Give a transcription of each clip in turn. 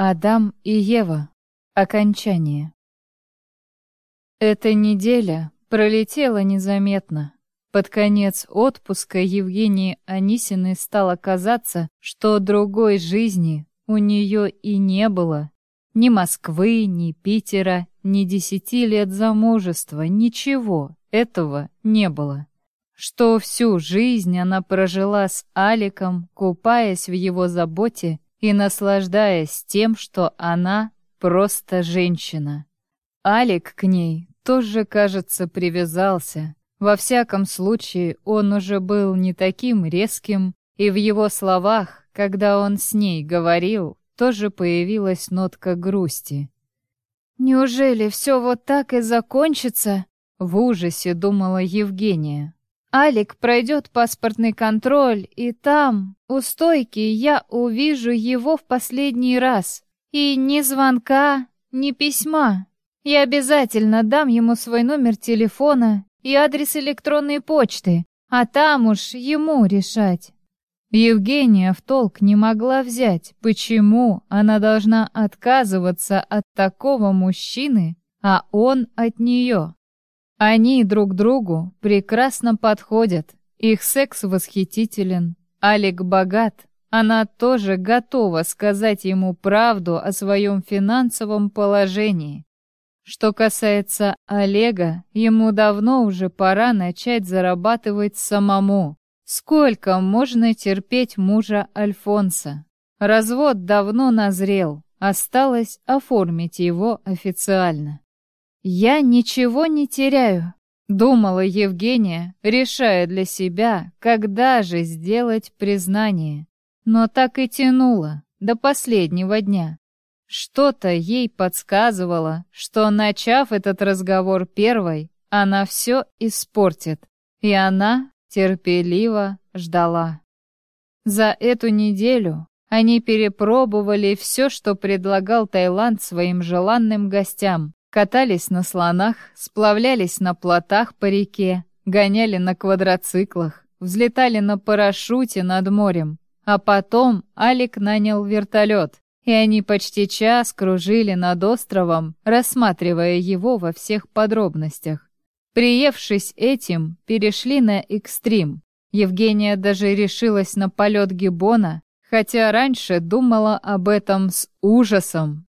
Адам и Ева. Окончание. Эта неделя пролетела незаметно. Под конец отпуска Евгении Анисиной стало казаться, что другой жизни у нее и не было. Ни Москвы, ни Питера, ни десяти лет замужества, ничего этого не было. Что всю жизнь она прожила с Аликом, купаясь в его заботе и наслаждаясь тем, что она просто женщина. Алик к ней тоже, кажется, привязался. Во всяком случае, он уже был не таким резким, и в его словах, когда он с ней говорил, тоже появилась нотка грусти. «Неужели все вот так и закончится?» — в ужасе думала Евгения. Алик пройдет паспортный контроль, и там, у стойки, я увижу его в последний раз. И ни звонка, ни письма. Я обязательно дам ему свой номер телефона и адрес электронной почты, а там уж ему решать. Евгения в толк не могла взять, почему она должна отказываться от такого мужчины, а он от нее. Они друг другу прекрасно подходят. Их секс восхитителен. Алик богат. Она тоже готова сказать ему правду о своем финансовом положении. Что касается Олега, ему давно уже пора начать зарабатывать самому. Сколько можно терпеть мужа Альфонса? Развод давно назрел, осталось оформить его официально. «Я ничего не теряю», — думала Евгения, решая для себя, когда же сделать признание. Но так и тянула до последнего дня. Что-то ей подсказывало, что, начав этот разговор первой, она все испортит, и она терпеливо ждала. За эту неделю они перепробовали все, что предлагал Таиланд своим желанным гостям, Катались на слонах, сплавлялись на плотах по реке, гоняли на квадроциклах, взлетали на парашюте над морем. А потом Алик нанял вертолет, и они почти час кружили над островом, рассматривая его во всех подробностях. Приевшись этим, перешли на экстрим. Евгения даже решилась на полет гибона, хотя раньше думала об этом с ужасом.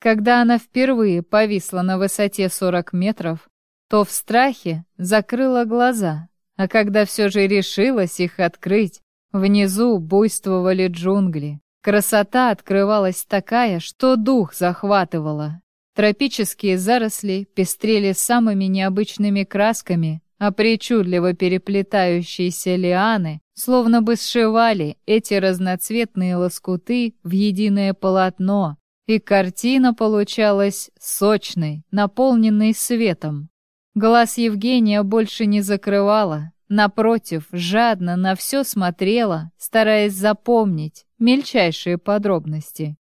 Когда она впервые повисла на высоте 40 метров, то в страхе закрыла глаза, а когда все же решилась их открыть, внизу буйствовали джунгли. Красота открывалась такая, что дух захватывала. Тропические заросли пестрели самыми необычными красками, а причудливо переплетающиеся лианы словно бы сшивали эти разноцветные лоскуты в единое полотно, и картина получалась сочной, наполненной светом. Глаз Евгения больше не закрывала, напротив, жадно на все смотрела, стараясь запомнить мельчайшие подробности.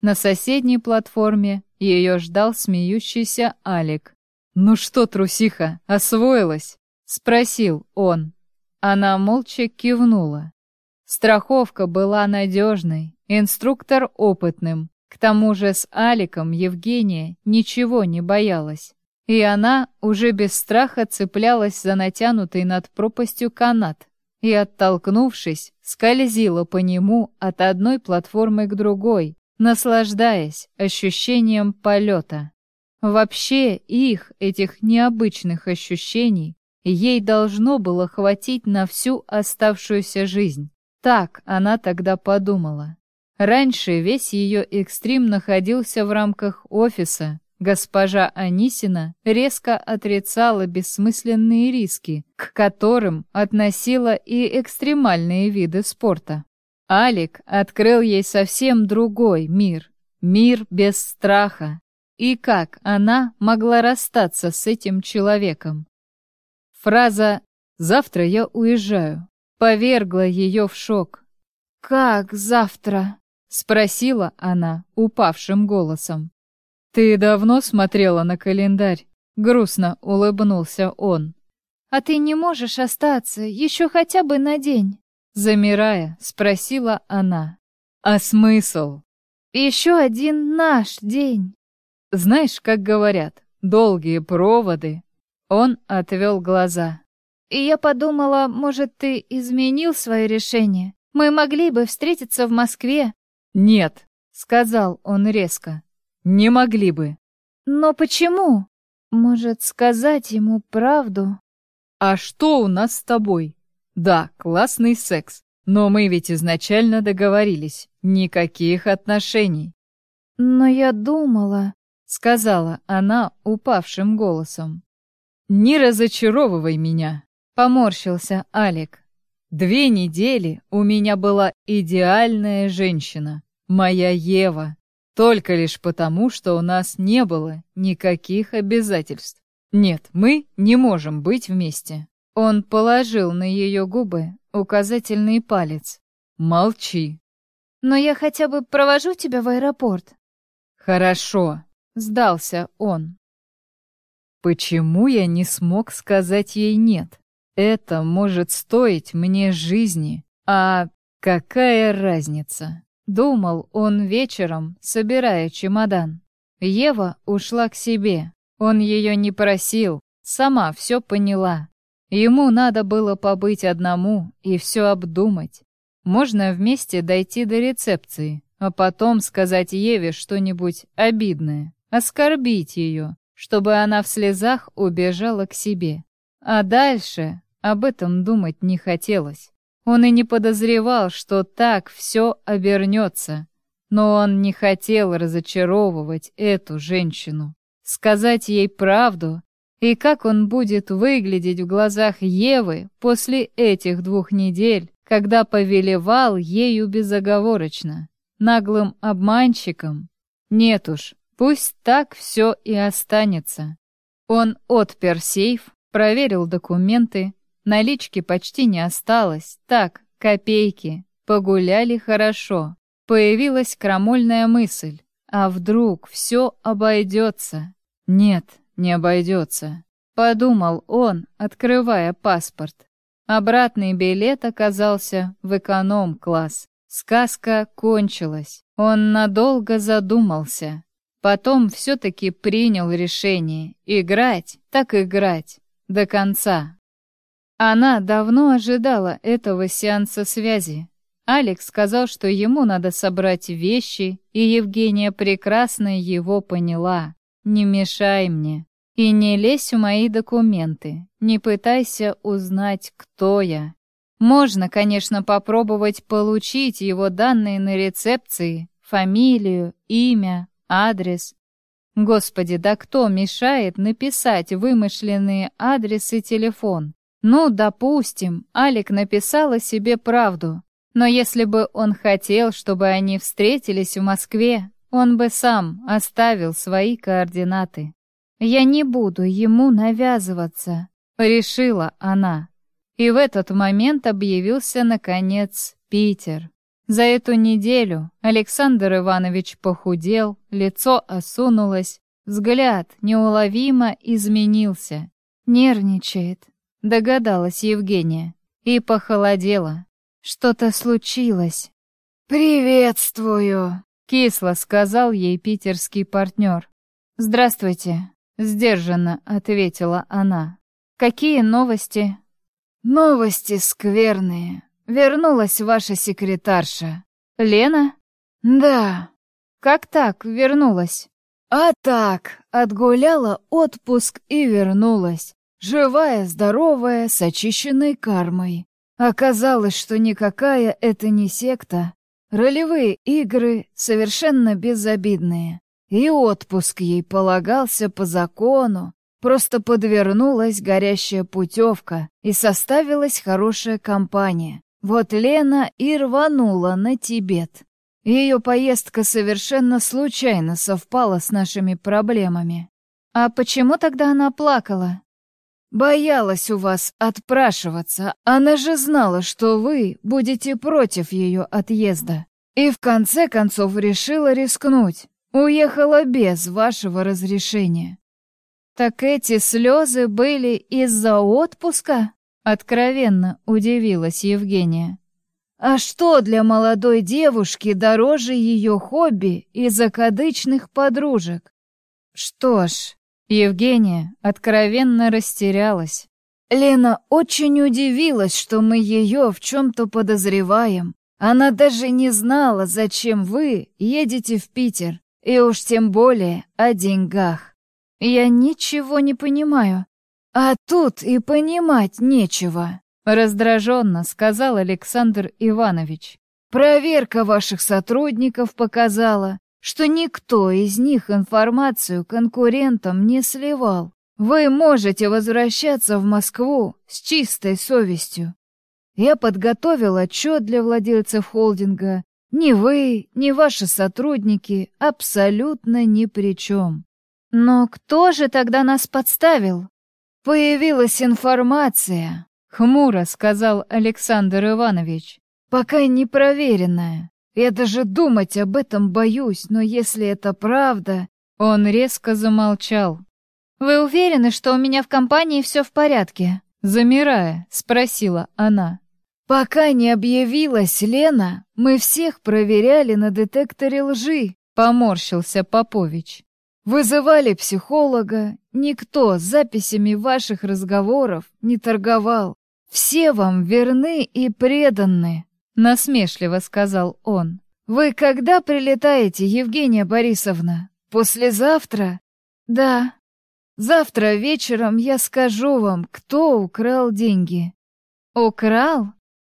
На соседней платформе ее ждал смеющийся Алик. «Ну что, трусиха, освоилась?» — спросил он. Она молча кивнула. Страховка была надежной, инструктор опытным, к тому же с Аликом Евгения ничего не боялась. И она уже без страха цеплялась за натянутый над пропастью канат и, оттолкнувшись, скользила по нему от одной платформы к другой, наслаждаясь ощущением полета. Вообще их, этих необычных ощущений, ей должно было хватить на всю оставшуюся жизнь. Так она тогда подумала. Раньше весь ее экстрим находился в рамках офиса. Госпожа Анисина резко отрицала бессмысленные риски, к которым относила и экстремальные виды спорта. Алик открыл ей совсем другой мир, мир без страха. И как она могла расстаться с этим человеком? Фраза «завтра я уезжаю» повергла ее в шок. «Как завтра?» — спросила она упавшим голосом. «Ты давно смотрела на календарь?» — грустно улыбнулся он. «А ты не можешь остаться еще хотя бы на день?» Замирая, спросила она. «А смысл?» Еще один наш день. Знаешь, как говорят, долгие проводы. Он отвел глаза. И я подумала, может, ты изменил свое решение? Мы могли бы встретиться в Москве. Нет, сказал он резко. Не могли бы. Но почему? Может, сказать ему правду? А что у нас с тобой? Да, классный секс. Но мы ведь изначально договорились. Никаких отношений. Но я думала, сказала она упавшим голосом. Не разочаровывай меня, поморщился Алик. Две недели у меня была идеальная женщина, моя Ева. Только лишь потому, что у нас не было никаких обязательств. Нет, мы не можем быть вместе. Он положил на ее губы указательный палец. Молчи. Но я хотя бы провожу тебя в аэропорт. Хорошо, сдался он. Почему я не смог сказать ей нет? Это может стоить мне жизни. А какая разница? Думал он вечером, собирая чемодан. Ева ушла к себе. Он ее не просил, сама все поняла. Ему надо было побыть одному и все обдумать. Можно вместе дойти до рецепции, а потом сказать Еве что-нибудь обидное, оскорбить ее, чтобы она в слезах убежала к себе. А дальше об этом думать не хотелось. Он и не подозревал, что так все обернется. Но он не хотел разочаровывать эту женщину. Сказать ей правду, и как он будет выглядеть в глазах Евы после этих двух недель, когда повелевал ею безоговорочно, наглым обманщиком. Нет уж, пусть так все и останется. Он отпер сейф, проверил документы, Налички почти не осталось. Так, копейки. Погуляли хорошо. Появилась крамольная мысль. А вдруг все обойдется? Нет, не обойдется. Подумал он, открывая паспорт. Обратный билет оказался в эконом-класс. Сказка кончилась. Он надолго задумался. Потом все-таки принял решение. Играть, так играть. До конца. Она давно ожидала этого сеанса связи. Алекс сказал, что ему надо собрать вещи, и Евгения прекрасно его поняла. «Не мешай мне. И не лезь в мои документы. Не пытайся узнать, кто я. Можно, конечно, попробовать получить его данные на рецепции, фамилию, имя, адрес. Господи, да кто мешает написать вымышленные адрес и телефон? Ну, допустим, Алик написала себе правду. Но если бы он хотел, чтобы они встретились в Москве, он бы сам оставил свои координаты. «Я не буду ему навязываться», — решила она. И в этот момент объявился, наконец, Питер. За эту неделю Александр Иванович похудел, лицо осунулось, взгляд неуловимо изменился. Нервничает, догадалась Евгения. И похолодела. Что-то случилось. «Приветствую», — кисло сказал ей питерский партнер. «Здравствуйте», — сдержанно ответила она. «Какие новости?» «Новости скверные. Вернулась ваша секретарша». «Лена?» «Да». «Как так вернулась?» «А так, отгуляла отпуск и вернулась. Живая, здоровая, с очищенной кармой. Оказалось, что никакая это не секта. Ролевые игры совершенно безобидные. И отпуск ей полагался по закону. Просто подвернулась горящая путевка и составилась хорошая компания. Вот Лена и рванула на Тибет. Ее поездка совершенно случайно совпала с нашими проблемами. А почему тогда она плакала? Боялась у вас отпрашиваться, она же знала, что вы будете против ее отъезда. И в конце концов решила рискнуть. Уехала без вашего разрешения. Так эти слезы были из-за отпуска? Откровенно удивилась Евгения. А что для молодой девушки дороже ее хобби и закадычных подружек? Что ж, Евгения откровенно растерялась. Лена очень удивилась, что мы ее в чем-то подозреваем. Она даже не знала, зачем вы едете в Питер, и уж тем более о деньгах. Я ничего не понимаю. А тут и понимать нечего, раздраженно сказал Александр Иванович. Проверка ваших сотрудников показала, что никто из них информацию конкурентам не сливал. Вы можете возвращаться в Москву с чистой совестью. Я подготовил отчет для владельцев холдинга. Ни вы, ни ваши сотрудники абсолютно ни при чем. Но кто же тогда нас подставил? Появилась информация, хмуро сказал Александр Иванович. Пока не проверенная. Я даже думать об этом боюсь, но если это правда...» Он резко замолчал. «Вы уверены, что у меня в компании все в порядке?» Замирая, спросила она. «Пока не объявилась Лена, мы всех проверяли на детекторе лжи», — поморщился Попович. «Вызывали психолога, никто с записями ваших разговоров не торговал. Все вам верны и преданы». — насмешливо сказал он. «Вы когда прилетаете, Евгения Борисовна? Послезавтра?» «Да. Завтра вечером я скажу вам, кто украл деньги». «Украл?»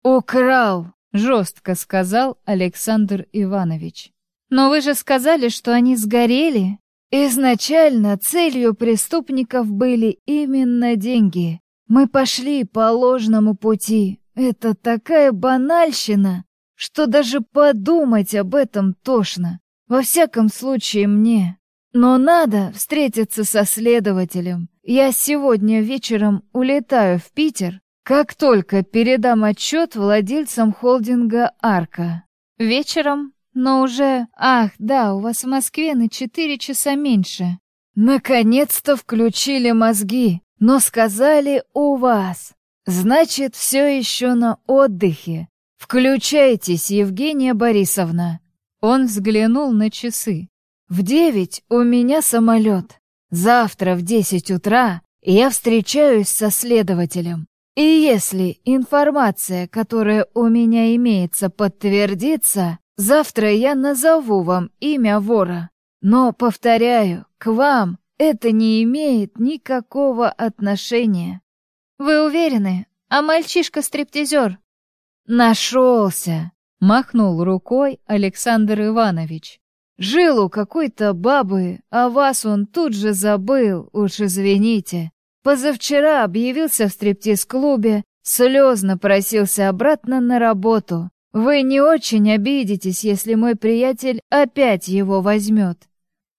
«Украл», — жестко сказал Александр Иванович. «Но вы же сказали, что они сгорели». Изначально целью преступников были именно деньги. Мы пошли по ложному пути, это такая банальщина, что даже подумать об этом тошно. Во всяком случае мне. Но надо встретиться со следователем. Я сегодня вечером улетаю в Питер, как только передам отчет владельцам холдинга «Арка». Вечером? Но уже... Ах, да, у вас в Москве на четыре часа меньше. Наконец-то включили мозги, но сказали «у вас». Значит, все еще на отдыхе. Включайтесь, Евгения Борисовна. Он взглянул на часы. В девять у меня самолет. Завтра в десять утра я встречаюсь со следователем. И если информация, которая у меня имеется, подтвердится, завтра я назову вам имя вора. Но, повторяю, к вам это не имеет никакого отношения. «Вы уверены? А мальчишка-стриптизер?» «Нашелся!» — махнул рукой Александр Иванович. «Жил у какой-то бабы, а вас он тут же забыл, уж извините. Позавчера объявился в стриптиз-клубе, слезно просился обратно на работу. Вы не очень обидитесь, если мой приятель опять его возьмет».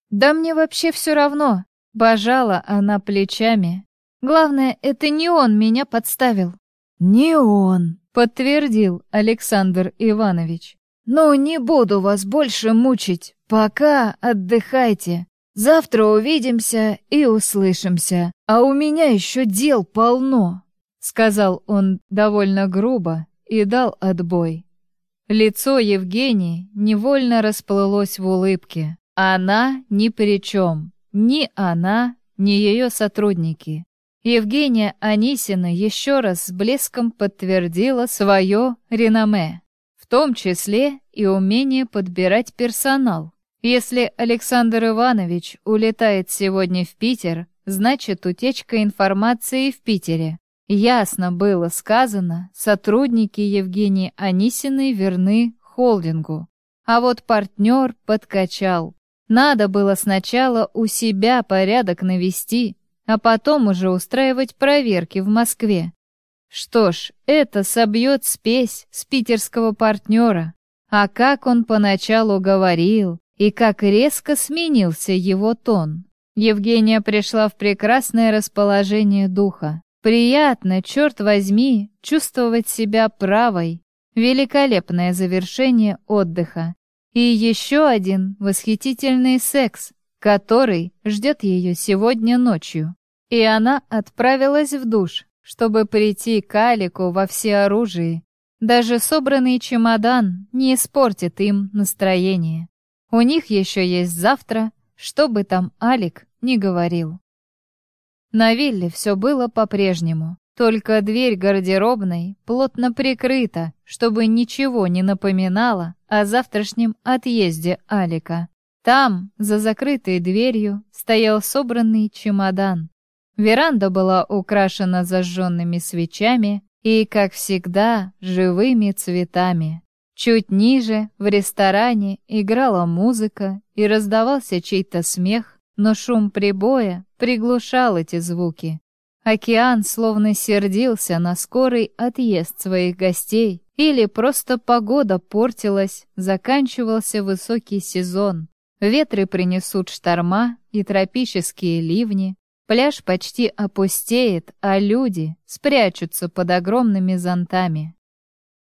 «Да мне вообще все равно», — божала она плечами. Главное, это не он меня подставил. Не он, подтвердил Александр Иванович. Ну, не буду вас больше мучить. Пока отдыхайте. Завтра увидимся и услышимся. А у меня еще дел полно, сказал он довольно грубо и дал отбой. Лицо Евгении невольно расплылось в улыбке. Она ни при чем. Ни она, ни ее сотрудники. Евгения Анисина еще раз с блеском подтвердила свое реноме, в том числе и умение подбирать персонал. Если Александр Иванович улетает сегодня в Питер, значит утечка информации в Питере. Ясно было сказано, сотрудники Евгении Анисиной верны холдингу. А вот партнер подкачал. Надо было сначала у себя порядок навести, а потом уже устраивать проверки в Москве. Что ж, это собьет спесь с питерского партнера. А как он поначалу говорил, и как резко сменился его тон. Евгения пришла в прекрасное расположение духа. Приятно, черт возьми, чувствовать себя правой. Великолепное завершение отдыха. И еще один восхитительный секс, который ждет ее сегодня ночью. И она отправилась в душ, чтобы прийти к Алику во всеоружии. Даже собранный чемодан не испортит им настроение. У них еще есть завтра, что бы там Алик не говорил. На вилле все было по-прежнему, только дверь гардеробной плотно прикрыта, чтобы ничего не напоминало о завтрашнем отъезде Алика. Там, за закрытой дверью, стоял собранный чемодан. Веранда была украшена зажженными свечами и, как всегда, живыми цветами. Чуть ниже, в ресторане, играла музыка и раздавался чей-то смех, но шум прибоя приглушал эти звуки. Океан словно сердился на скорый отъезд своих гостей, или просто погода портилась, заканчивался высокий сезон. Ветры принесут шторма и тропические ливни. Пляж почти опустеет, а люди спрячутся под огромными зонтами.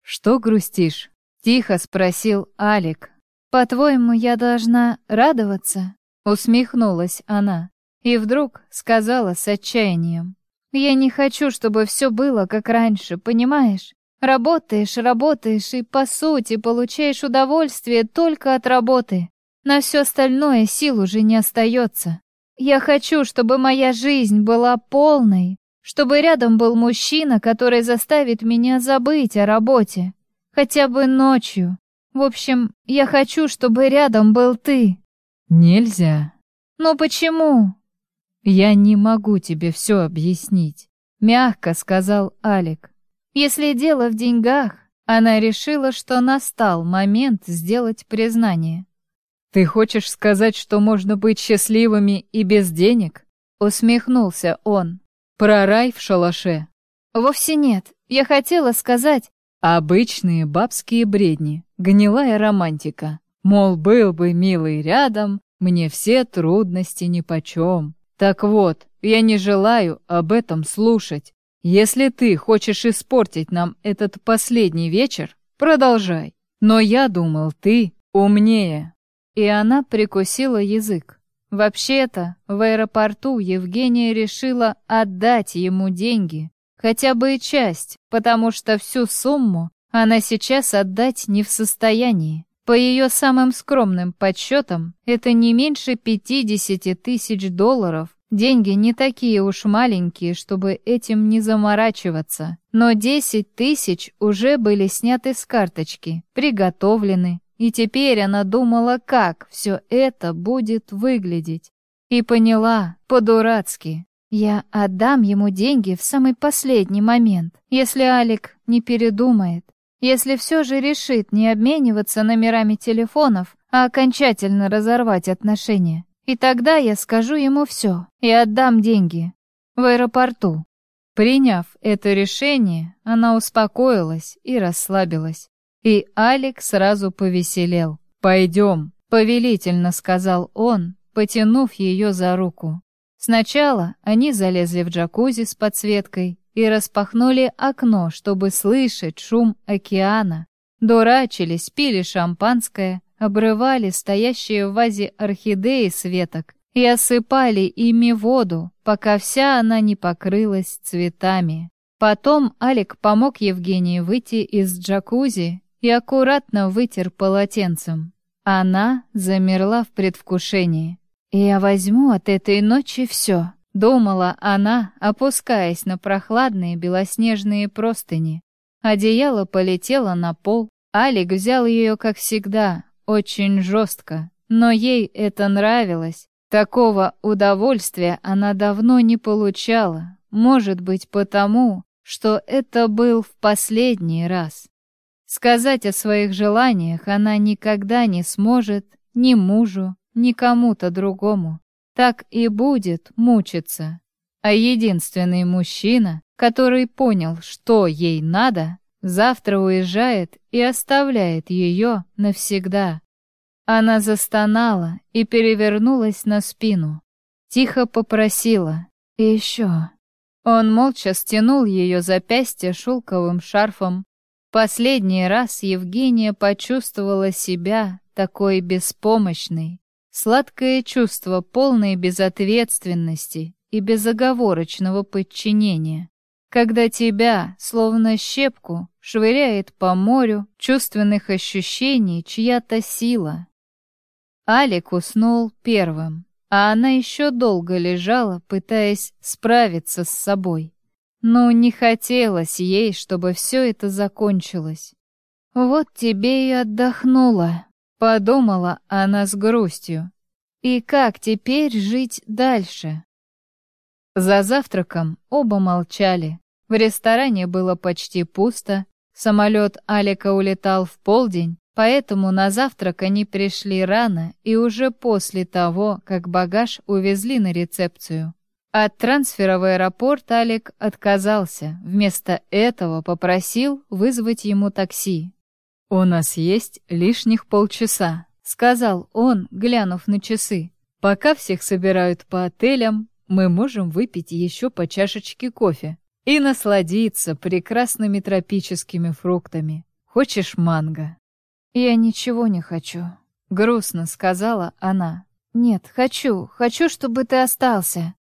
«Что грустишь?» — тихо спросил Алик. «По-твоему, я должна радоваться?» — усмехнулась она. И вдруг сказала с отчаянием. «Я не хочу, чтобы все было как раньше, понимаешь? Работаешь, работаешь и, по сути, получаешь удовольствие только от работы. На все остальное сил уже не остается. Я хочу, чтобы моя жизнь была полной, чтобы рядом был мужчина, который заставит меня забыть о работе. Хотя бы ночью. В общем, я хочу, чтобы рядом был ты. Нельзя. Но почему? Я не могу тебе все объяснить, мягко сказал Алик. Если дело в деньгах, она решила, что настал момент сделать признание. «Ты хочешь сказать, что можно быть счастливыми и без денег?» Усмехнулся он. «Про рай в шалаше?» «Вовсе нет. Я хотела сказать...» «Обычные бабские бредни, гнилая романтика. Мол, был бы милый рядом, мне все трудности нипочем. Так вот, я не желаю об этом слушать. Если ты хочешь испортить нам этот последний вечер, продолжай. Но я думал, ты умнее». И она прикусила язык. Вообще-то, в аэропорту Евгения решила отдать ему деньги, хотя бы и часть, потому что всю сумму она сейчас отдать не в состоянии. По ее самым скромным подсчетам, это не меньше 50 тысяч долларов. Деньги не такие уж маленькие, чтобы этим не заморачиваться. Но 10 тысяч уже были сняты с карточки, приготовлены, и теперь она думала, как все это будет выглядеть. И поняла, по-дурацки. Я отдам ему деньги в самый последний момент, если Алик не передумает. Если все же решит не обмениваться номерами телефонов, а окончательно разорвать отношения. И тогда я скажу ему все и отдам деньги. В аэропорту. Приняв это решение, она успокоилась и расслабилась. И Алекс сразу повеселел. «Пойдем», — повелительно сказал он, потянув ее за руку. Сначала они залезли в джакузи с подсветкой и распахнули окно, чтобы слышать шум океана. Дурачились, пили шампанское, обрывали стоящие в вазе орхидеи с и осыпали ими воду, пока вся она не покрылась цветами. Потом Алик помог Евгении выйти из джакузи и аккуратно вытер полотенцем. Она замерла в предвкушении. «Я возьму от этой ночи все», — думала она, опускаясь на прохладные белоснежные простыни. Одеяло полетело на пол. Алик взял ее, как всегда, очень жестко, но ей это нравилось. Такого удовольствия она давно не получала, может быть потому, что это был в последний раз. Сказать о своих желаниях она никогда не сможет ни мужу, ни кому-то другому. Так и будет мучиться. А единственный мужчина, который понял, что ей надо, завтра уезжает и оставляет ее навсегда. Она застонала и перевернулась на спину. Тихо попросила «Еще». Он молча стянул ее запястье шелковым шарфом, Последний раз Евгения почувствовала себя такой беспомощной. Сладкое чувство полной безответственности и безоговорочного подчинения. когда тебя, словно щепку, швыряет по морю чувственных ощущений чья-то сила. Алик уснул первым, а она еще долго лежала, пытаясь справиться с собой. Но не хотелось ей, чтобы все это закончилось. «Вот тебе и отдохнула», — подумала она с грустью. «И как теперь жить дальше?» За завтраком оба молчали. В ресторане было почти пусто. Самолет Алика улетал в полдень, поэтому на завтрак они пришли рано и уже после того, как багаж увезли на рецепцию. От трансфера в аэропорт Алик отказался. Вместо этого попросил вызвать ему такси. «У нас есть лишних полчаса», — сказал он, глянув на часы. «Пока всех собирают по отелям, мы можем выпить еще по чашечке кофе и насладиться прекрасными тропическими фруктами. Хочешь манго?» «Я ничего не хочу», — грустно сказала она. «Нет, хочу, хочу, чтобы ты остался».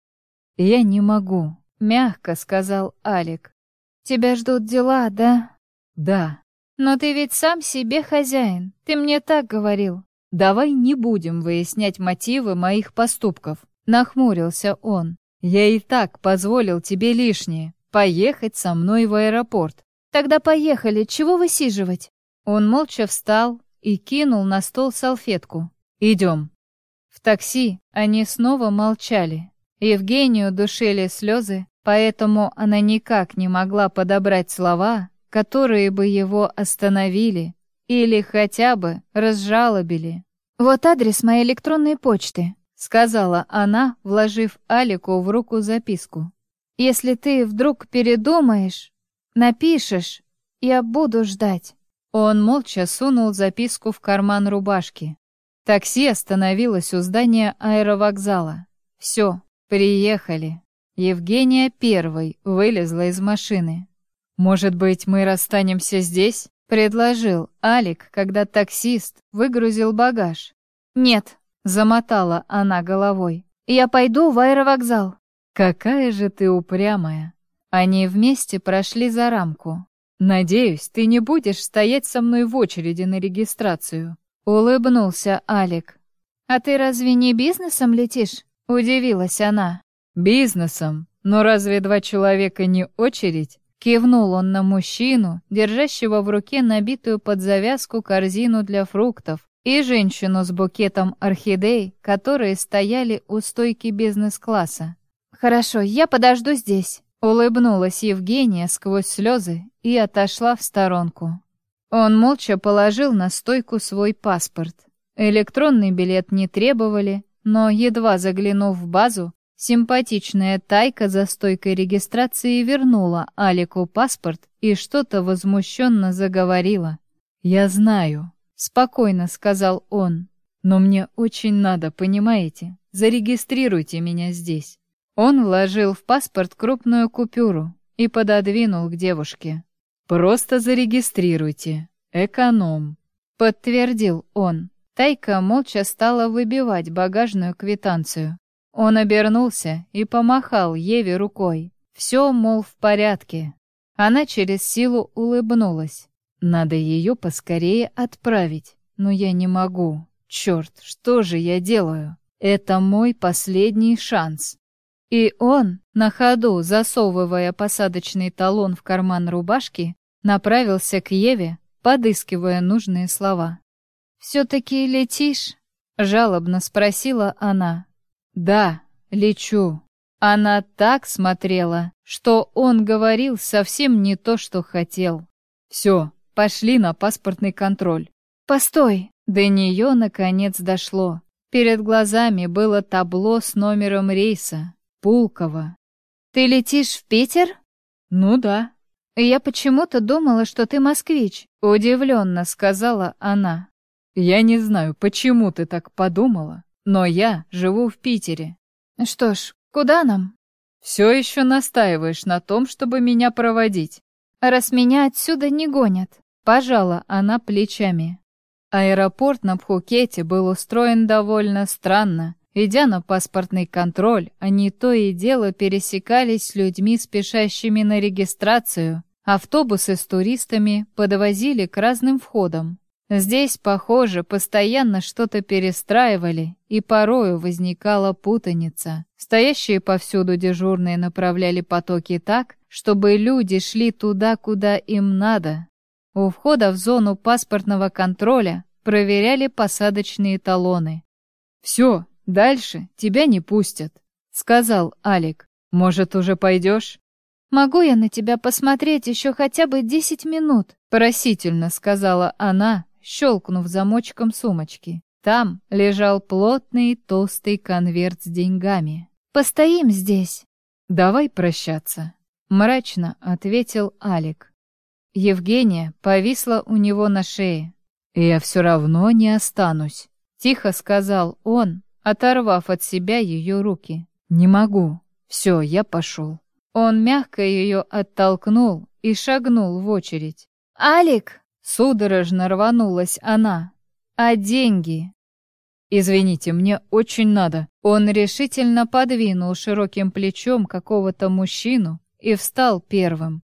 «Я не могу», — мягко сказал Алик. «Тебя ждут дела, да?» «Да». «Но ты ведь сам себе хозяин, ты мне так говорил». «Давай не будем выяснять мотивы моих поступков», — нахмурился он. «Я и так позволил тебе лишнее, поехать со мной в аэропорт». «Тогда поехали, чего высиживать?» Он молча встал и кинул на стол салфетку. «Идем». В такси они снова молчали. Евгению душили слезы, поэтому она никак не могла подобрать слова, которые бы его остановили или хотя бы разжалобили. «Вот адрес моей электронной почты», — сказала она, вложив Алику в руку записку. «Если ты вдруг передумаешь, напишешь, я буду ждать». Он молча сунул записку в карман рубашки. Такси остановилось у здания аэровокзала. Все, «Приехали». Евгения первой вылезла из машины. «Может быть, мы расстанемся здесь?» — предложил Алик, когда таксист выгрузил багаж. «Нет», — замотала она головой. «Я пойду в аэровокзал». «Какая же ты упрямая!» Они вместе прошли за рамку. «Надеюсь, ты не будешь стоять со мной в очереди на регистрацию», — улыбнулся Алик. «А ты разве не бизнесом летишь?» Удивилась она. «Бизнесом? Но разве два человека не очередь?» Кивнул он на мужчину, держащего в руке набитую под завязку корзину для фруктов, и женщину с букетом орхидей, которые стояли у стойки бизнес-класса. «Хорошо, я подожду здесь», — улыбнулась Евгения сквозь слезы и отошла в сторонку. Он молча положил на стойку свой паспорт. Электронный билет не требовали, но, едва заглянув в базу, симпатичная тайка за стойкой регистрации вернула Алику паспорт и что-то возмущенно заговорила. «Я знаю», — спокойно сказал он. «Но мне очень надо, понимаете? Зарегистрируйте меня здесь». Он вложил в паспорт крупную купюру и пододвинул к девушке. «Просто зарегистрируйте. Эконом», — подтвердил он. Тайка молча стала выбивать багажную квитанцию. Он обернулся и помахал Еве рукой. Все, мол, в порядке. Она через силу улыбнулась. Надо ее поскорее отправить. Но я не могу. Черт, что же я делаю? Это мой последний шанс. И он, на ходу засовывая посадочный талон в карман рубашки, направился к Еве, подыскивая нужные слова. «Все-таки летишь?» — жалобно спросила она. «Да, лечу». Она так смотрела, что он говорил совсем не то, что хотел. «Все, пошли на паспортный контроль». «Постой!» До нее наконец дошло. Перед глазами было табло с номером рейса. Пулково. «Ты летишь в Питер?» «Ну да». «Я почему-то думала, что ты москвич», — удивленно сказала она. «Я не знаю, почему ты так подумала, но я живу в Питере». «Что ж, куда нам?» «Все еще настаиваешь на том, чтобы меня проводить». «Раз меня отсюда не гонят», — пожала она плечами. Аэропорт на Пхукете был устроен довольно странно. Идя на паспортный контроль, они то и дело пересекались с людьми, спешащими на регистрацию. Автобусы с туристами подвозили к разным входам. Здесь, похоже, постоянно что-то перестраивали, и порою возникала путаница. Стоящие повсюду дежурные направляли потоки так, чтобы люди шли туда, куда им надо. У входа в зону паспортного контроля проверяли посадочные талоны. «Все, дальше тебя не пустят», — сказал Алик. «Может, уже пойдешь?» «Могу я на тебя посмотреть еще хотя бы десять минут?» — просительно сказала она, щелкнув замочком сумочки. Там лежал плотный толстый конверт с деньгами. «Постоим здесь». «Давай прощаться», — мрачно ответил Алик. Евгения повисла у него на шее. «Я все равно не останусь», — тихо сказал он, оторвав от себя ее руки. «Не могу. Все, я пошел». Он мягко ее оттолкнул и шагнул в очередь. «Алик!» — судорожно рванулась она. «А деньги?» «Извините, мне очень надо». Он решительно подвинул широким плечом какого-то мужчину и встал первым.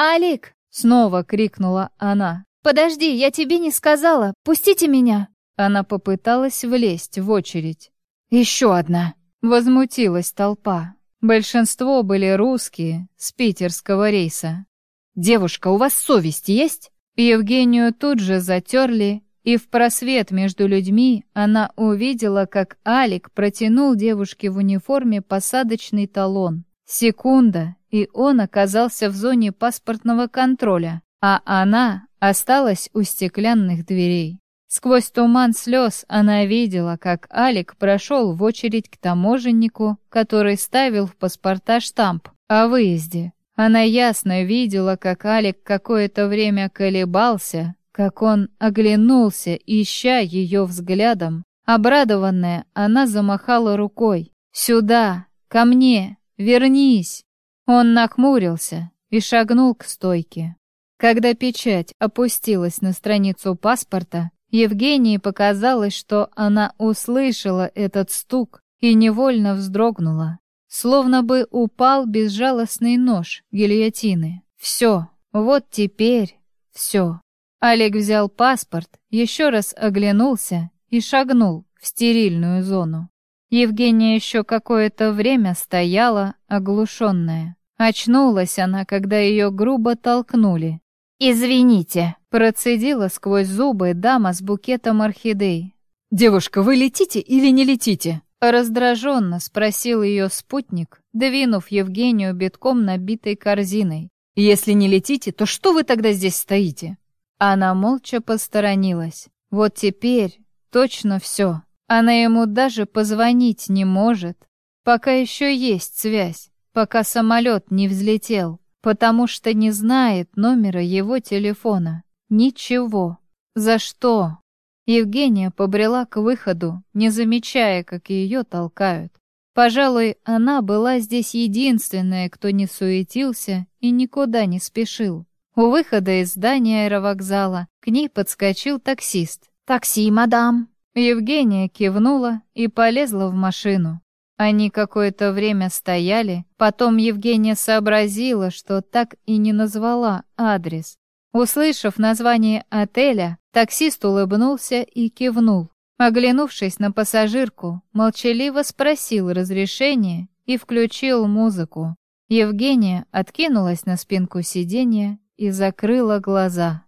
«Алик!» — снова крикнула она. «Подожди, я тебе не сказала! Пустите меня!» Она попыталась влезть в очередь. «Еще одна!» — возмутилась толпа. Большинство были русские, с питерского рейса. «Девушка, у вас совесть есть?» Евгению тут же затерли, и в просвет между людьми она увидела, как Алик протянул девушке в униформе посадочный талон. Секунда, и он оказался в зоне паспортного контроля, а она осталась у стеклянных дверей. Сквозь туман слез она видела, как Алик прошел в очередь к таможеннику, который ставил в паспорта штамп о выезде. Она ясно видела, как Алик какое-то время колебался, как он оглянулся, ища ее взглядом. Обрадованная, она замахала рукой. «Сюда! Ко мне! Вернись!» Он нахмурился и шагнул к стойке. Когда печать опустилась на страницу паспорта, Евгении показалось, что она услышала этот стук и невольно вздрогнула. Словно бы упал безжалостный нож гильотины. Все, вот теперь все. Олег взял паспорт, еще раз оглянулся и шагнул в стерильную зону. Евгения еще какое-то время стояла, оглушенная. Очнулась она, когда ее грубо толкнули. «Извините», — процедила сквозь зубы дама с букетом орхидей. «Девушка, вы летите или не летите?» Раздраженно спросил ее спутник, двинув Евгению битком набитой корзиной. «Если не летите, то что вы тогда здесь стоите?» Она молча посторонилась. Вот теперь точно все. Она ему даже позвонить не может. Пока еще есть связь, пока самолет не взлетел потому что не знает номера его телефона. Ничего. За что? Евгения побрела к выходу, не замечая, как ее толкают. Пожалуй, она была здесь единственная, кто не суетился и никуда не спешил. У выхода из здания аэровокзала к ней подскочил таксист. «Такси, мадам!» Евгения кивнула и полезла в машину. Они какое-то время стояли, потом Евгения сообразила, что так и не назвала адрес. Услышав название отеля, таксист улыбнулся и кивнул. Оглянувшись на пассажирку, молчаливо спросил разрешения и включил музыку. Евгения откинулась на спинку сиденья и закрыла глаза.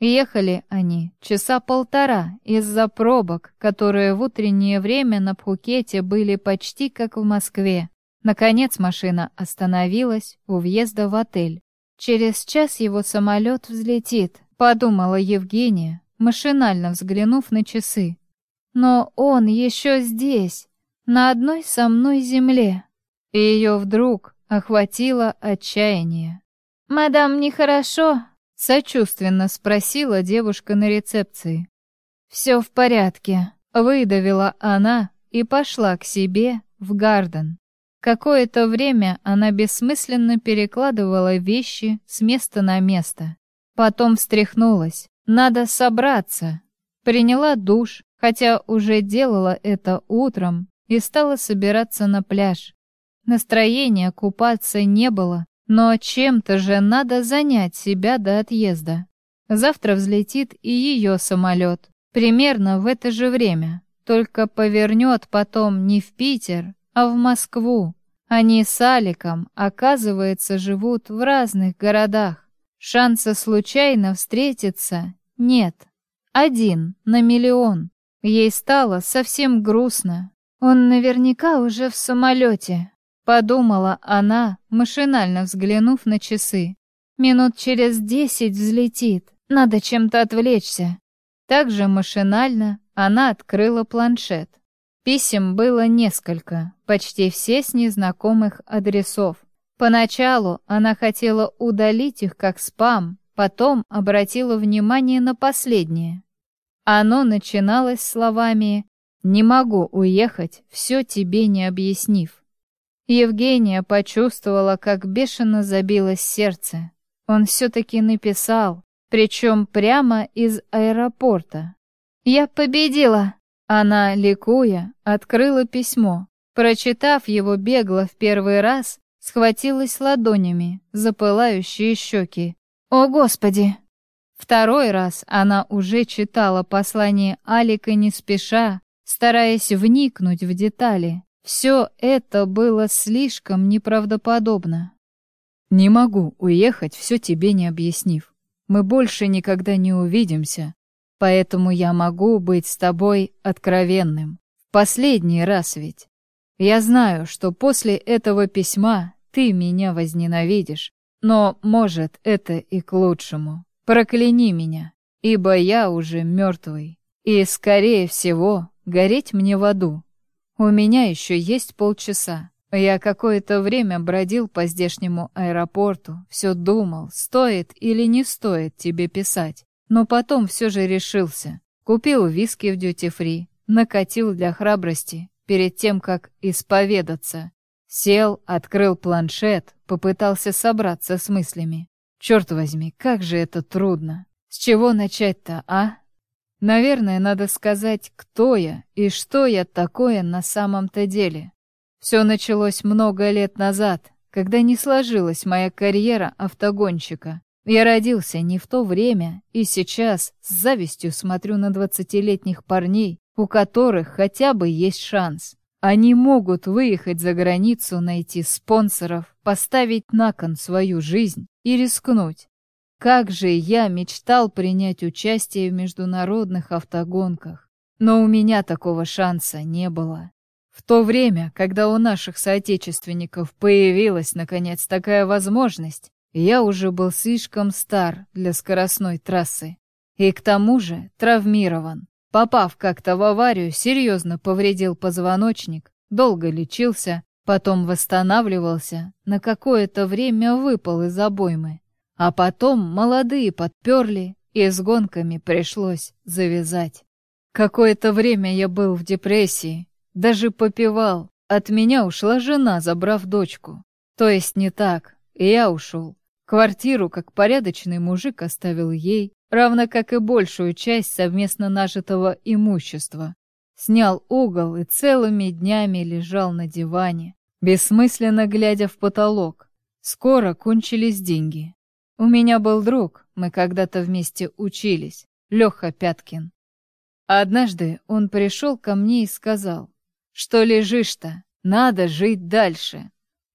Ехали они часа полтора из-за пробок, которые в утреннее время на Пхукете были почти как в Москве. Наконец машина остановилась у въезда в отель. «Через час его самолет взлетит», — подумала Евгения, машинально взглянув на часы. «Но он еще здесь, на одной со мной земле». И ее вдруг охватило отчаяние. «Мадам, нехорошо», Сочувственно спросила девушка на рецепции. «Все в порядке», — выдавила она и пошла к себе в гарден. Какое-то время она бессмысленно перекладывала вещи с места на место. Потом встряхнулась. Надо собраться. Приняла душ, хотя уже делала это утром, и стала собираться на пляж. Настроения купаться не было, но чем-то же надо занять себя до отъезда. Завтра взлетит и ее самолет, примерно в это же время, только повернет потом не в Питер, а в Москву. Они с Аликом, оказывается, живут в разных городах. Шанса случайно встретиться нет. Один на миллион. Ей стало совсем грустно. Он наверняка уже в самолете. Подумала она, машинально взглянув на часы. Минут через десять взлетит. Надо чем-то отвлечься. Также машинально она открыла планшет. Писем было несколько, почти все с незнакомых адресов. Поначалу она хотела удалить их как спам, потом обратила внимание на последнее. Оно начиналось словами «Не могу уехать, все тебе не объяснив». Евгения почувствовала, как бешено забилось сердце. Он все-таки написал, причем прямо из аэропорта. «Я победила!» Она, ликуя, открыла письмо. Прочитав его бегло в первый раз, схватилась ладонями за пылающие щеки. «О, Господи!» Второй раз она уже читала послание Алика не спеша, стараясь вникнуть в детали. Все это было слишком неправдоподобно. «Не могу уехать, все тебе не объяснив. Мы больше никогда не увидимся, поэтому я могу быть с тобой откровенным. Последний раз ведь. Я знаю, что после этого письма ты меня возненавидишь, но, может, это и к лучшему. Прокляни меня, ибо я уже мертвый, и, скорее всего, гореть мне в аду. У меня еще есть полчаса. Я какое-то время бродил по здешнему аэропорту, все думал, стоит или не стоит тебе писать. Но потом все же решился. Купил виски в дьюти-фри, накатил для храбрости, перед тем, как исповедаться. Сел, открыл планшет, попытался собраться с мыслями. Черт возьми, как же это трудно. С чего начать-то, а? Наверное, надо сказать, кто я и что я такое на самом-то деле. Все началось много лет назад, когда не сложилась моя карьера автогонщика. Я родился не в то время, и сейчас с завистью смотрю на двадцатилетних парней, у которых хотя бы есть шанс. Они могут выехать за границу, найти спонсоров, поставить на кон свою жизнь и рискнуть. Как же я мечтал принять участие в международных автогонках. Но у меня такого шанса не было. В то время, когда у наших соотечественников появилась, наконец, такая возможность, я уже был слишком стар для скоростной трассы. И к тому же травмирован. Попав как-то в аварию, серьезно повредил позвоночник, долго лечился, потом восстанавливался, на какое-то время выпал из обоймы. А потом молодые подперли, и с гонками пришлось завязать. Какое-то время я был в депрессии, даже попивал. От меня ушла жена, забрав дочку. То есть не так, я ушел. Квартиру, как порядочный мужик, оставил ей, равно как и большую часть совместно нажитого имущества. Снял угол и целыми днями лежал на диване, бессмысленно глядя в потолок. Скоро кончились деньги. У меня был друг, мы когда-то вместе учились, Леха Пяткин. Однажды он пришел ко мне и сказал, что лежишь-то, надо жить дальше.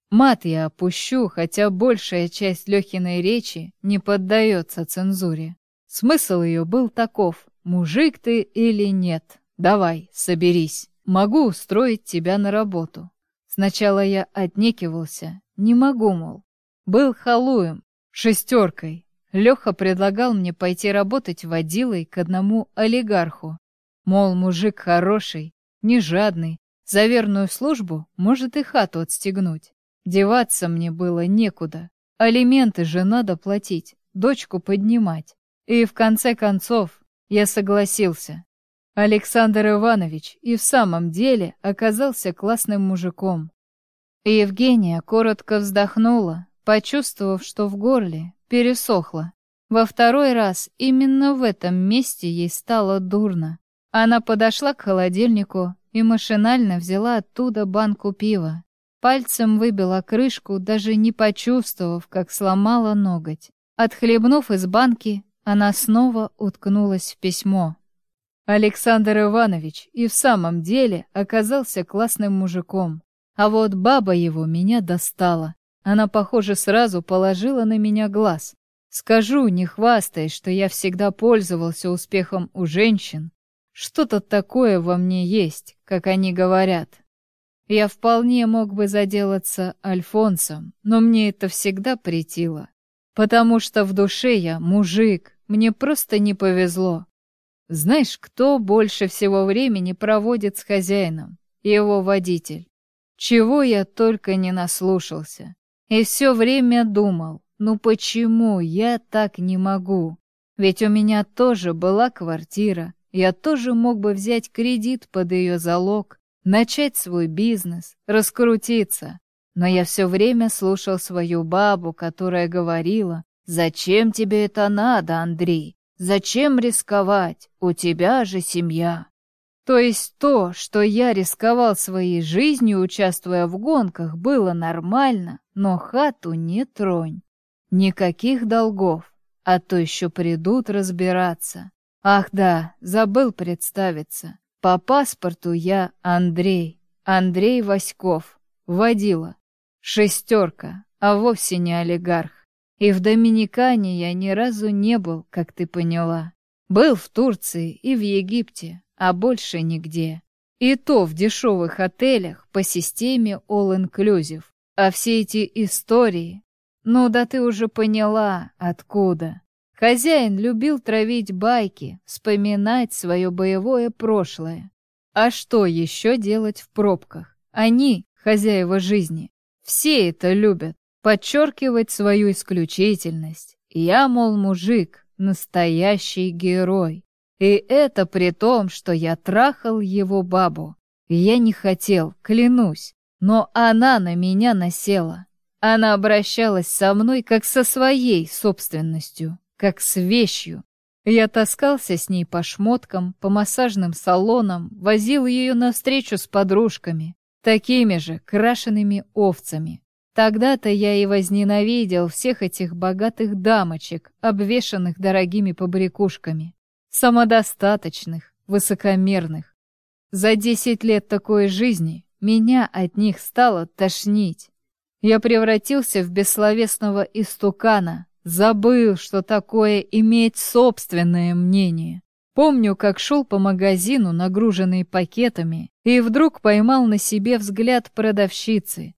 Мат я опущу, хотя большая часть Лехиной речи не поддается цензуре. Смысл ее был таков, мужик ты или нет, давай, соберись, могу устроить тебя на работу. Сначала я отнекивался, не могу, мол. Был халуем, Шестеркой. Леха предлагал мне пойти работать водилой к одному олигарху. Мол, мужик хороший, не жадный, за верную службу может и хату отстегнуть. Деваться мне было некуда. Алименты же надо платить, дочку поднимать. И в конце концов я согласился. Александр Иванович и в самом деле оказался классным мужиком. Евгения коротко вздохнула, почувствовав, что в горле пересохло. Во второй раз именно в этом месте ей стало дурно. Она подошла к холодильнику, и машинально взяла оттуда банку пива. Пальцем выбила крышку, даже не почувствовав, как сломала ноготь. Отхлебнув из банки, она снова уткнулась в письмо. Александр Иванович и в самом деле оказался классным мужиком. А вот баба его меня достала. Она, похоже, сразу положила на меня глаз. Скажу, не хвастаясь, что я всегда пользовался успехом у женщин. Что-то такое во мне есть, как они говорят. Я вполне мог бы заделаться Альфонсом, но мне это всегда претило. Потому что в душе я мужик, мне просто не повезло. Знаешь, кто больше всего времени проводит с хозяином? Его водитель. Чего я только не наслушался. И все время думал, ну почему я так не могу? Ведь у меня тоже была квартира, я тоже мог бы взять кредит под ее залог, начать свой бизнес, раскрутиться. Но я все время слушал свою бабу, которая говорила, «Зачем тебе это надо, Андрей? Зачем рисковать? У тебя же семья». То есть то, что я рисковал своей жизнью, участвуя в гонках, было нормально, но хату не тронь. Никаких долгов, а то еще придут разбираться. Ах да, забыл представиться. По паспорту я Андрей. Андрей Васьков. Водила. Шестерка, а вовсе не олигарх. И в Доминикане я ни разу не был, как ты поняла. Был в Турции и в Египте, а больше нигде. И то в дешевых отелях по системе All Inclusive. А все эти истории... Ну да ты уже поняла, откуда. Хозяин любил травить байки, вспоминать свое боевое прошлое. А что еще делать в пробках? Они, хозяева жизни, все это любят, подчеркивать свою исключительность. Я, мол, мужик, настоящий герой. И это при том, что я трахал его бабу. Я не хотел, клянусь, но она на меня насела. Она обращалась со мной как со своей собственностью как с вещью. Я таскался с ней по шмоткам, по массажным салонам, возил ее навстречу с подружками, такими же крашенными овцами. Тогда-то я и возненавидел всех этих богатых дамочек, обвешанных дорогими побрякушками, самодостаточных, высокомерных. За десять лет такой жизни меня от них стало тошнить. Я превратился в бессловесного истукана, Забыл, что такое иметь собственное мнение. Помню, как шел по магазину, нагруженный пакетами, и вдруг поймал на себе взгляд продавщицы.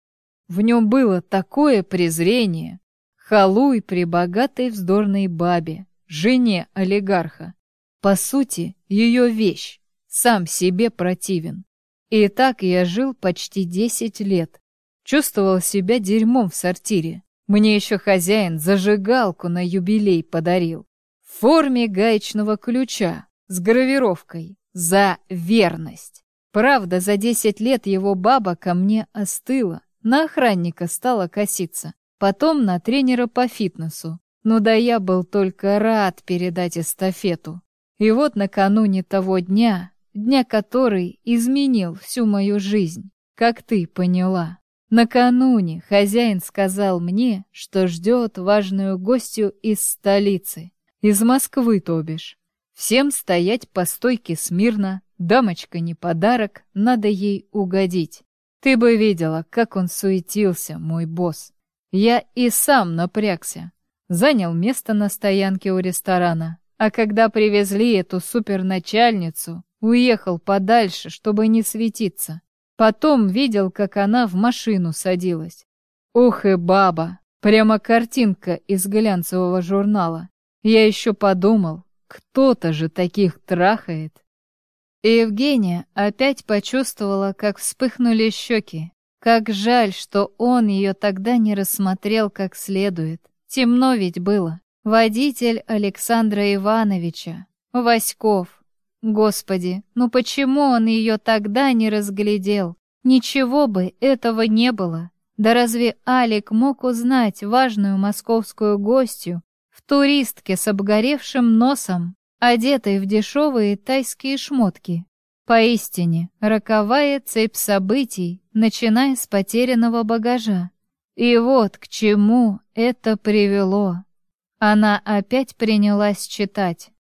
В нем было такое презрение. Халуй при богатой вздорной бабе, жене олигарха. По сути, ее вещь, сам себе противен. И так я жил почти десять лет. Чувствовал себя дерьмом в сортире. Мне еще хозяин зажигалку на юбилей подарил. В форме гаечного ключа с гравировкой «За верность». Правда, за десять лет его баба ко мне остыла, на охранника стала коситься, потом на тренера по фитнесу. Ну да я был только рад передать эстафету. И вот накануне того дня, дня который изменил всю мою жизнь, как ты поняла. Накануне хозяин сказал мне, что ждет важную гостью из столицы, из Москвы, то бишь. Всем стоять по стойке смирно, дамочка не подарок, надо ей угодить. Ты бы видела, как он суетился, мой босс. Я и сам напрягся. Занял место на стоянке у ресторана, а когда привезли эту суперначальницу, уехал подальше, чтобы не светиться. Потом видел, как она в машину садилась. Ух и баба! Прямо картинка из глянцевого журнала. Я еще подумал, кто-то же таких трахает. Евгения опять почувствовала, как вспыхнули щеки. Как жаль, что он ее тогда не рассмотрел как следует. Темно ведь было. Водитель Александра Ивановича. Васьков. Господи, ну почему он ее тогда не разглядел? Ничего бы этого не было. Да разве Алик мог узнать важную московскую гостью в туристке с обгоревшим носом, одетой в дешевые тайские шмотки? Поистине, роковая цепь событий, начиная с потерянного багажа. И вот к чему это привело. Она опять принялась читать.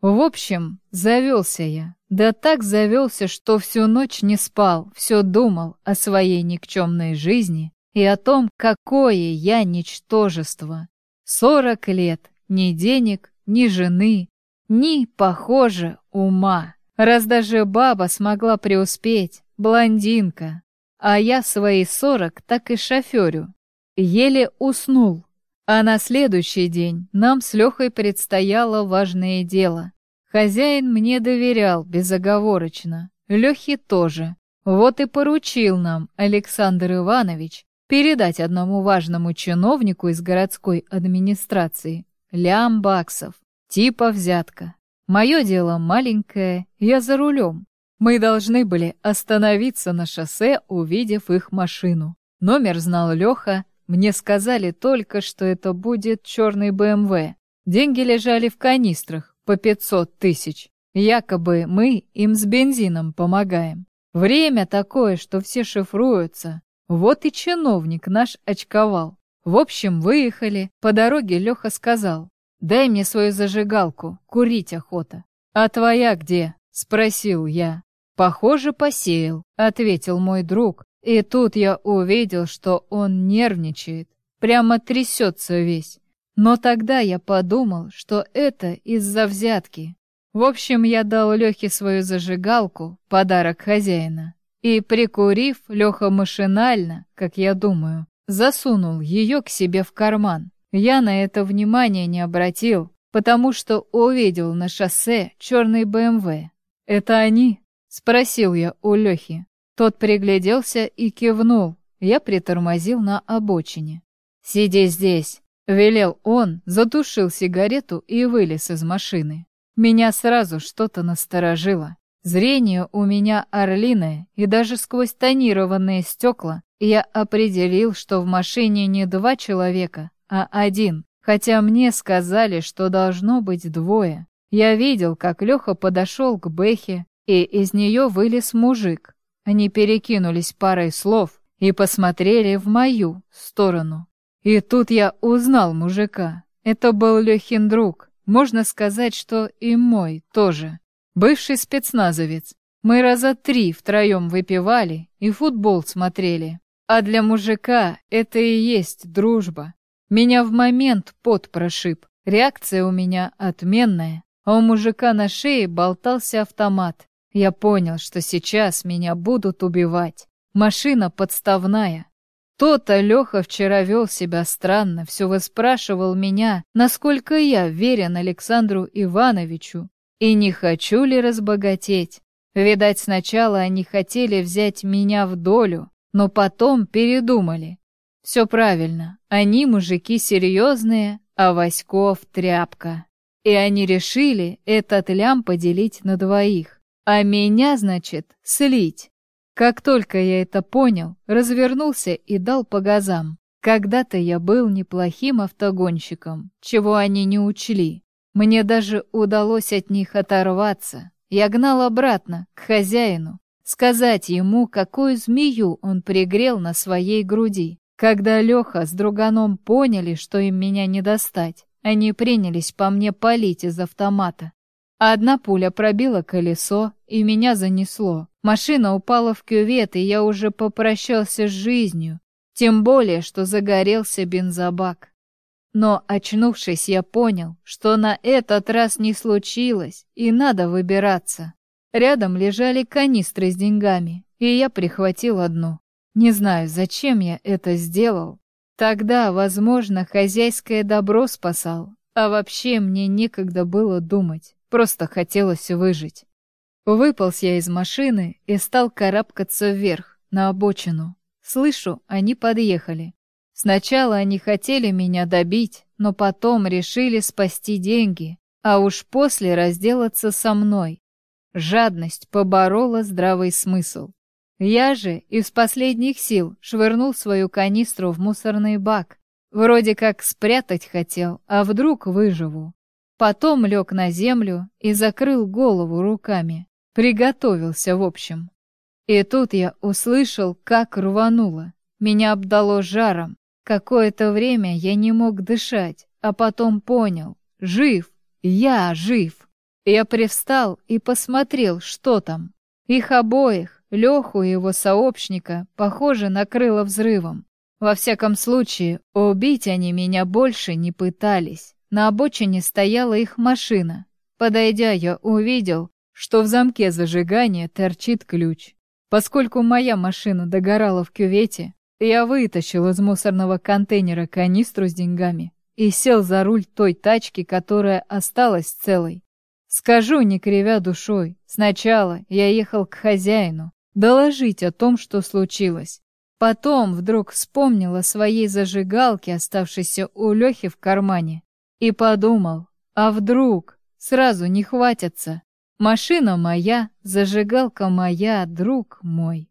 В общем, завелся я. Да так завелся, что всю ночь не спал, все думал о своей никчемной жизни и о том, какое я ничтожество. Сорок лет, ни денег, ни жены, ни, похоже, ума. Раз даже баба смогла преуспеть, блондинка, а я свои сорок так и шоферю. Еле уснул. А на следующий день нам с Лехой предстояло важное дело. Хозяин мне доверял безоговорочно, Лехе тоже. Вот и поручил нам Александр Иванович передать одному важному чиновнику из городской администрации лям баксов, типа взятка. Мое дело маленькое, я за рулем. Мы должны были остановиться на шоссе, увидев их машину. Номер знал Леха, мне сказали только, что это будет черный БМВ. Деньги лежали в канистрах по 500 тысяч. Якобы мы им с бензином помогаем. Время такое, что все шифруются. Вот и чиновник наш очковал. В общем, выехали. По дороге Леха сказал, «Дай мне свою зажигалку, курить охота». «А твоя где?» — спросил я. «Похоже, посеял», — ответил мой друг. И тут я увидел, что он нервничает, прямо трясется весь. Но тогда я подумал, что это из-за взятки. В общем, я дал Лехе свою зажигалку, подарок хозяина. И, прикурив, Леха машинально, как я думаю, засунул ее к себе в карман. Я на это внимания не обратил, потому что увидел на шоссе черный БМВ. «Это они?» — спросил я у Лехи. Тот пригляделся и кивнул. Я притормозил на обочине. «Сиди здесь», — велел он, затушил сигарету и вылез из машины. Меня сразу что-то насторожило. Зрение у меня орлиное, и даже сквозь тонированные стекла я определил, что в машине не два человека, а один, хотя мне сказали, что должно быть двое. Я видел, как Леха подошел к Бэхе, и из нее вылез мужик. Они перекинулись парой слов и посмотрели в мою сторону. И тут я узнал мужика. Это был Лехин друг, можно сказать, что и мой тоже бывший спецназовец. Мы раза три втроем выпивали и футбол смотрели. А для мужика это и есть дружба. Меня в момент пот прошиб. Реакция у меня отменная, а у мужика на шее болтался автомат. Я понял, что сейчас меня будут убивать. Машина подставная. То-то Леха вчера вел себя странно, все выспрашивал меня, насколько я верен Александру Ивановичу, и не хочу ли разбогатеть? Видать, сначала они хотели взять меня в долю, но потом передумали. Все правильно, они мужики серьезные, а Васьков тряпка. И они решили этот лям поделить на двоих, а меня, значит, слить. Как только я это понял, развернулся и дал по газам. Когда-то я был неплохим автогонщиком, чего они не учли. Мне даже удалось от них оторваться. Я гнал обратно, к хозяину, сказать ему, какую змею он пригрел на своей груди. Когда Леха с друганом поняли, что им меня не достать, они принялись по мне палить из автомата. Одна пуля пробила колесо, и меня занесло. Машина упала в кювет, и я уже попрощался с жизнью. Тем более, что загорелся бензобак. Но, очнувшись, я понял, что на этот раз не случилось, и надо выбираться. Рядом лежали канистры с деньгами, и я прихватил одну. Не знаю, зачем я это сделал. Тогда, возможно, хозяйское добро спасал, а вообще мне некогда было думать, просто хотелось выжить. Выполз я из машины и стал карабкаться вверх, на обочину. Слышу, они подъехали. Сначала они хотели меня добить, но потом решили спасти деньги, а уж после разделаться со мной. Жадность поборола здравый смысл. Я же из последних сил швырнул свою канистру в мусорный бак. Вроде как спрятать хотел, а вдруг выживу. Потом лег на землю и закрыл голову руками. Приготовился, в общем. И тут я услышал, как рвануло. Меня обдало жаром. Какое-то время я не мог дышать, а потом понял. Жив. Я жив. Я привстал и посмотрел, что там. Их обоих, Леху и его сообщника, похоже, накрыло взрывом. Во всяком случае, убить они меня больше не пытались. На обочине стояла их машина. Подойдя, я увидел, что в замке зажигания торчит ключ. Поскольку моя машина догорала в кювете, я вытащил из мусорного контейнера канистру с деньгами и сел за руль той тачки, которая осталась целой. Скажу, не кривя душой, сначала я ехал к хозяину, доложить о том, что случилось. Потом вдруг вспомнил о своей зажигалке, оставшейся у Лехи в кармане, и подумал, а вдруг сразу не хватятся. Машина моя, зажигалка моя, друг мой.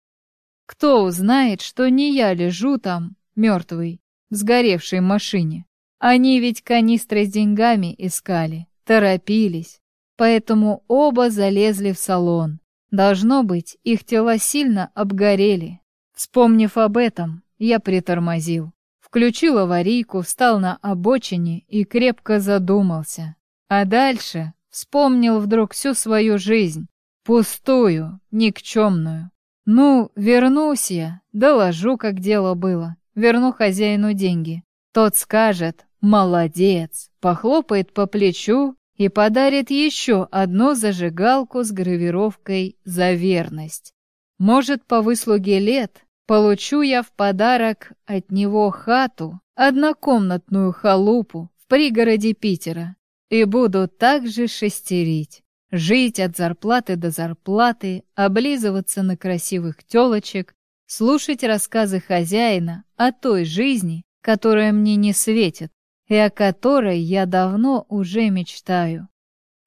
Кто узнает, что не я лежу там, мертвый, в сгоревшей машине? Они ведь канистры с деньгами искали, торопились. Поэтому оба залезли в салон. Должно быть, их тела сильно обгорели. Вспомнив об этом, я притормозил. Включил аварийку, встал на обочине и крепко задумался. А дальше Вспомнил вдруг всю свою жизнь, пустую, никчемную. Ну, вернусь я, доложу, как дело было, верну хозяину деньги. Тот скажет «молодец», похлопает по плечу и подарит еще одну зажигалку с гравировкой «За верность». Может, по выслуге лет получу я в подарок от него хату, однокомнатную халупу в пригороде Питера, и буду также шестерить, жить от зарплаты до зарплаты, облизываться на красивых телочек, слушать рассказы хозяина о той жизни, которая мне не светит и о которой я давно уже мечтаю.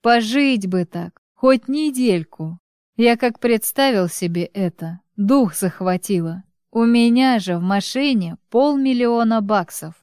Пожить бы так, хоть недельку. Я как представил себе это, дух захватило. У меня же в машине полмиллиона баксов.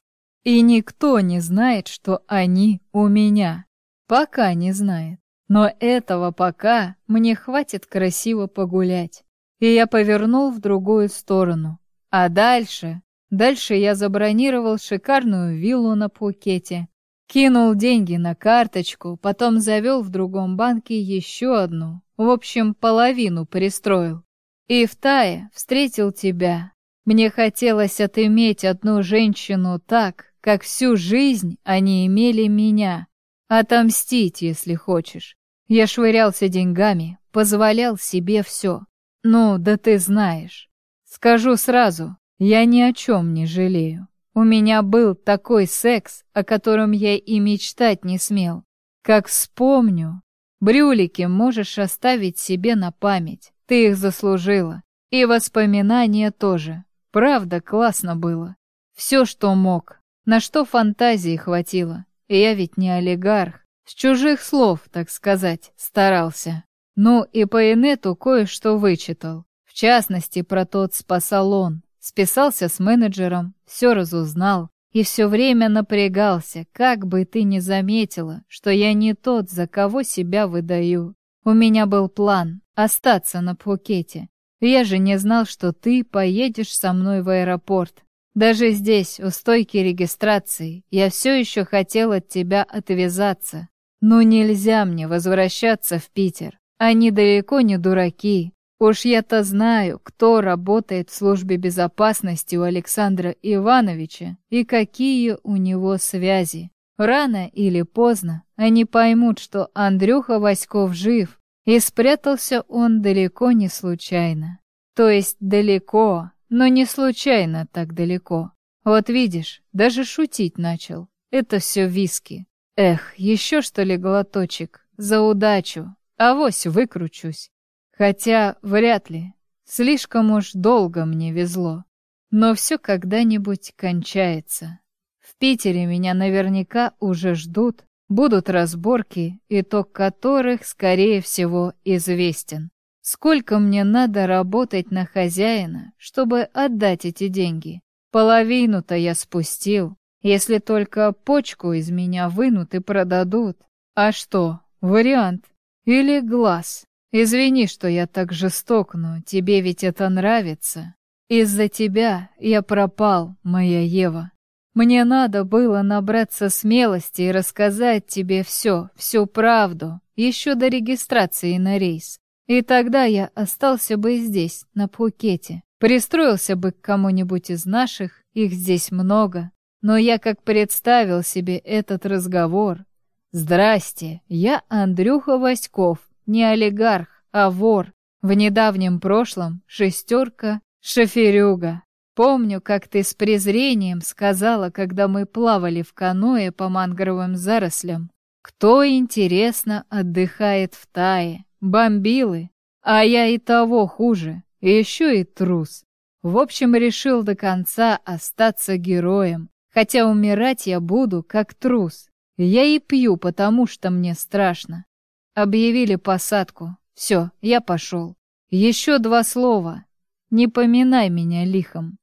И никто не знает, что они у меня. Пока не знает. Но этого пока мне хватит красиво погулять. И я повернул в другую сторону. А дальше... Дальше я забронировал шикарную виллу на Пхукете. Кинул деньги на карточку, потом завел в другом банке еще одну. В общем, половину пристроил. И в Тае встретил тебя. Мне хотелось отыметь одну женщину так, как всю жизнь они имели меня. Отомстить, если хочешь. Я швырялся деньгами, позволял себе все. Ну, да ты знаешь. Скажу сразу, я ни о чем не жалею. У меня был такой секс, о котором я и мечтать не смел. Как вспомню. Брюлики можешь оставить себе на память. Ты их заслужила. И воспоминания тоже. Правда, классно было. Все, что мог. На что фантазии хватило? Я ведь не олигарх. С чужих слов, так сказать, старался. Ну и по инету кое-что вычитал. В частности, про тот спа-салон. Списался с менеджером, все разузнал. И все время напрягался, как бы ты ни заметила, что я не тот, за кого себя выдаю. У меня был план — остаться на Пхукете. Я же не знал, что ты поедешь со мной в аэропорт. Даже здесь, у стойки регистрации, я все еще хотел от тебя отвязаться. Но нельзя мне возвращаться в Питер. Они далеко не дураки. Уж я-то знаю, кто работает в службе безопасности у Александра Ивановича и какие у него связи. Рано или поздно они поймут, что Андрюха Васьков жив, и спрятался он далеко не случайно. То есть далеко, но не случайно так далеко. Вот видишь, даже шутить начал. Это все виски. Эх, еще что ли глоточек. За удачу. Авось выкручусь. Хотя вряд ли. Слишком уж долго мне везло. Но все когда-нибудь кончается. В Питере меня наверняка уже ждут. Будут разборки, итог которых, скорее всего, известен. Сколько мне надо работать на хозяина, чтобы отдать эти деньги? Половину-то я спустил, если только почку из меня вынут и продадут. А что, вариант? Или глаз? Извини, что я так жесток, но тебе ведь это нравится. Из-за тебя я пропал, моя Ева. Мне надо было набраться смелости и рассказать тебе все, всю правду, еще до регистрации на рейс. И тогда я остался бы здесь, на Пхукете. Пристроился бы к кому-нибудь из наших, их здесь много. Но я как представил себе этот разговор. Здрасте, я Андрюха Васьков, не олигарх, а вор. В недавнем прошлом шестерка, шоферюга. Помню, как ты с презрением сказала, когда мы плавали в каное по мангровым зарослям. Кто, интересно, отдыхает в Тае? Бомбилы? А я и того хуже, еще и трус. В общем, решил до конца остаться героем, хотя умирать я буду как трус. Я и пью, потому что мне страшно. Объявили посадку. Все, я пошел. Еще два слова. Не поминай меня лихом.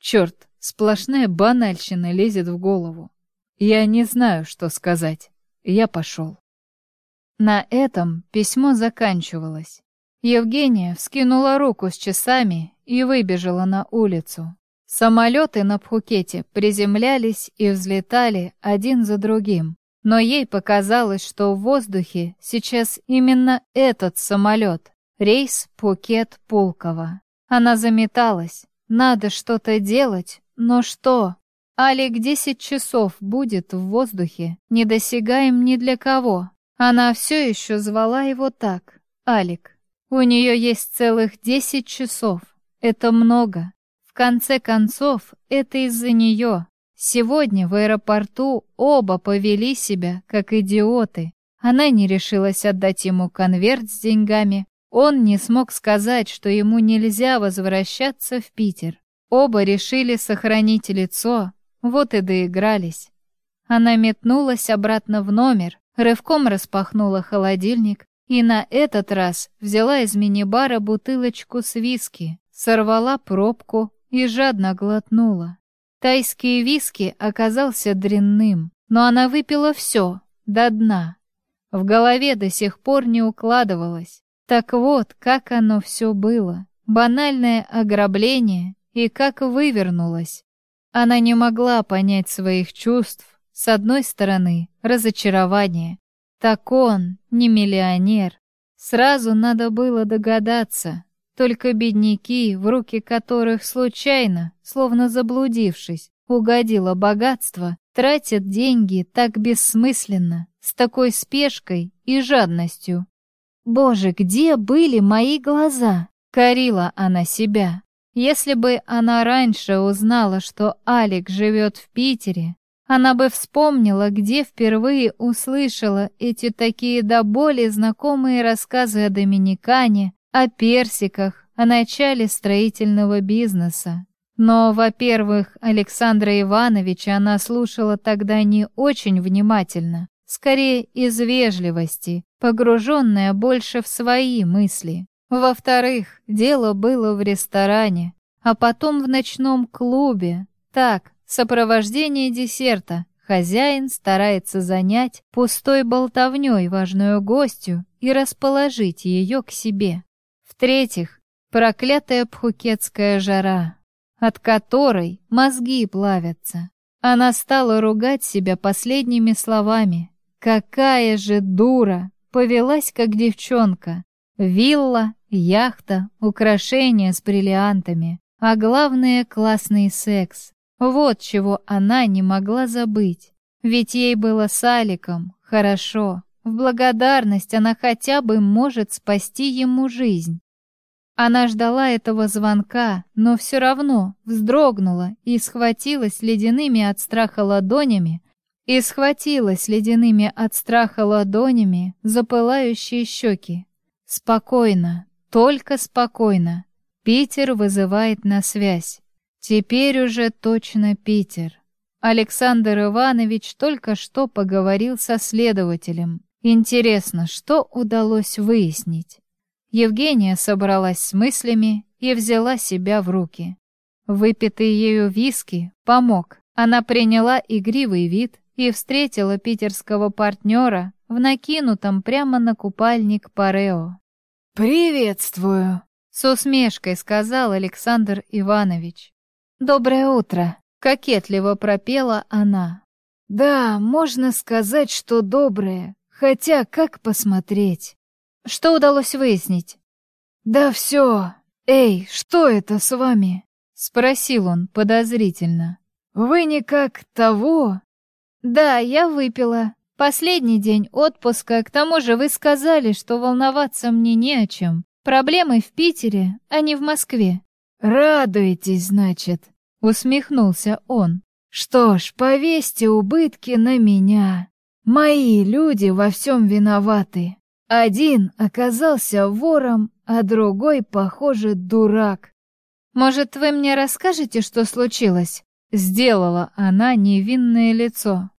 Черт, сплошная банальщина лезет в голову. Я не знаю, что сказать. Я пошел. На этом письмо заканчивалось. Евгения вскинула руку с часами и выбежала на улицу. Самолеты на Пхукете приземлялись и взлетали один за другим. Но ей показалось, что в воздухе сейчас именно этот самолет. Рейс Пукет-Пулково. Она заметалась. Надо что-то делать, но что? Алик десять часов будет в воздухе, недосягаем ни для кого. Она все еще звала его так, Алик. У нее есть целых десять часов. Это много. В конце концов, это из-за нее. Сегодня в аэропорту оба повели себя, как идиоты. Она не решилась отдать ему конверт с деньгами. Он не смог сказать, что ему нельзя возвращаться в Питер. Оба решили сохранить лицо, вот и доигрались. Она метнулась обратно в номер, рывком распахнула холодильник и на этот раз взяла из мини-бара бутылочку с виски, сорвала пробку и жадно глотнула. Тайский виски оказался дрянным, но она выпила все, до дна. В голове до сих пор не укладывалось. Так вот, как оно все было. Банальное ограбление и как вывернулось. Она не могла понять своих чувств. С одной стороны, разочарование. Так он не миллионер. Сразу надо было догадаться, только бедняки, в руки которых случайно, словно заблудившись, угодило богатство, тратят деньги так бессмысленно, с такой спешкой и жадностью. «Боже, где были мои глаза?» — корила она себя. Если бы она раньше узнала, что Алик живет в Питере, она бы вспомнила, где впервые услышала эти такие до боли знакомые рассказы о Доминикане, о персиках, о начале строительного бизнеса. Но, во-первых, Александра Ивановича она слушала тогда не очень внимательно, скорее из вежливости, погруженная больше в свои мысли. Во-вторых, дело было в ресторане, а потом в ночном клубе. Так, сопровождение десерта. Хозяин старается занять пустой болтовней важную гостью и расположить ее к себе. В-третьих, проклятая пхукетская жара, от которой мозги плавятся. Она стала ругать себя последними словами. Какая же дура! Повелась как девчонка. Вилла, яхта, украшения с бриллиантами, а главное — классный секс. Вот чего она не могла забыть. Ведь ей было с Аликом хорошо. В благодарность она хотя бы может спасти ему жизнь. Она ждала этого звонка, но все равно вздрогнула и схватилась ледяными от страха ладонями, и схватилась ледяными от страха ладонями за пылающие щеки. Спокойно, только спокойно. Питер вызывает на связь. Теперь уже точно Питер. Александр Иванович только что поговорил со следователем. Интересно, что удалось выяснить? Евгения собралась с мыслями и взяла себя в руки. Выпитый ею виски помог. Она приняла игривый вид и встретила питерского партнера в накинутом прямо на купальник парео. «Приветствую», — с усмешкой сказал Александр Иванович. «Доброе утро», — кокетливо пропела она. «Да, можно сказать, что доброе, хотя как посмотреть?» «Что удалось выяснить?» «Да все. Эй, что это с вами?» — спросил он подозрительно. «Вы никак того?» «Да, я выпила. Последний день отпуска, к тому же вы сказали, что волноваться мне не о чем. Проблемы в Питере, а не в Москве». «Радуетесь, значит?» — усмехнулся он. «Что ж, повесьте убытки на меня. Мои люди во всем виноваты. Один оказался вором, а другой, похоже, дурак. Может, вы мне расскажете, что случилось? Сделала она невинное лицо.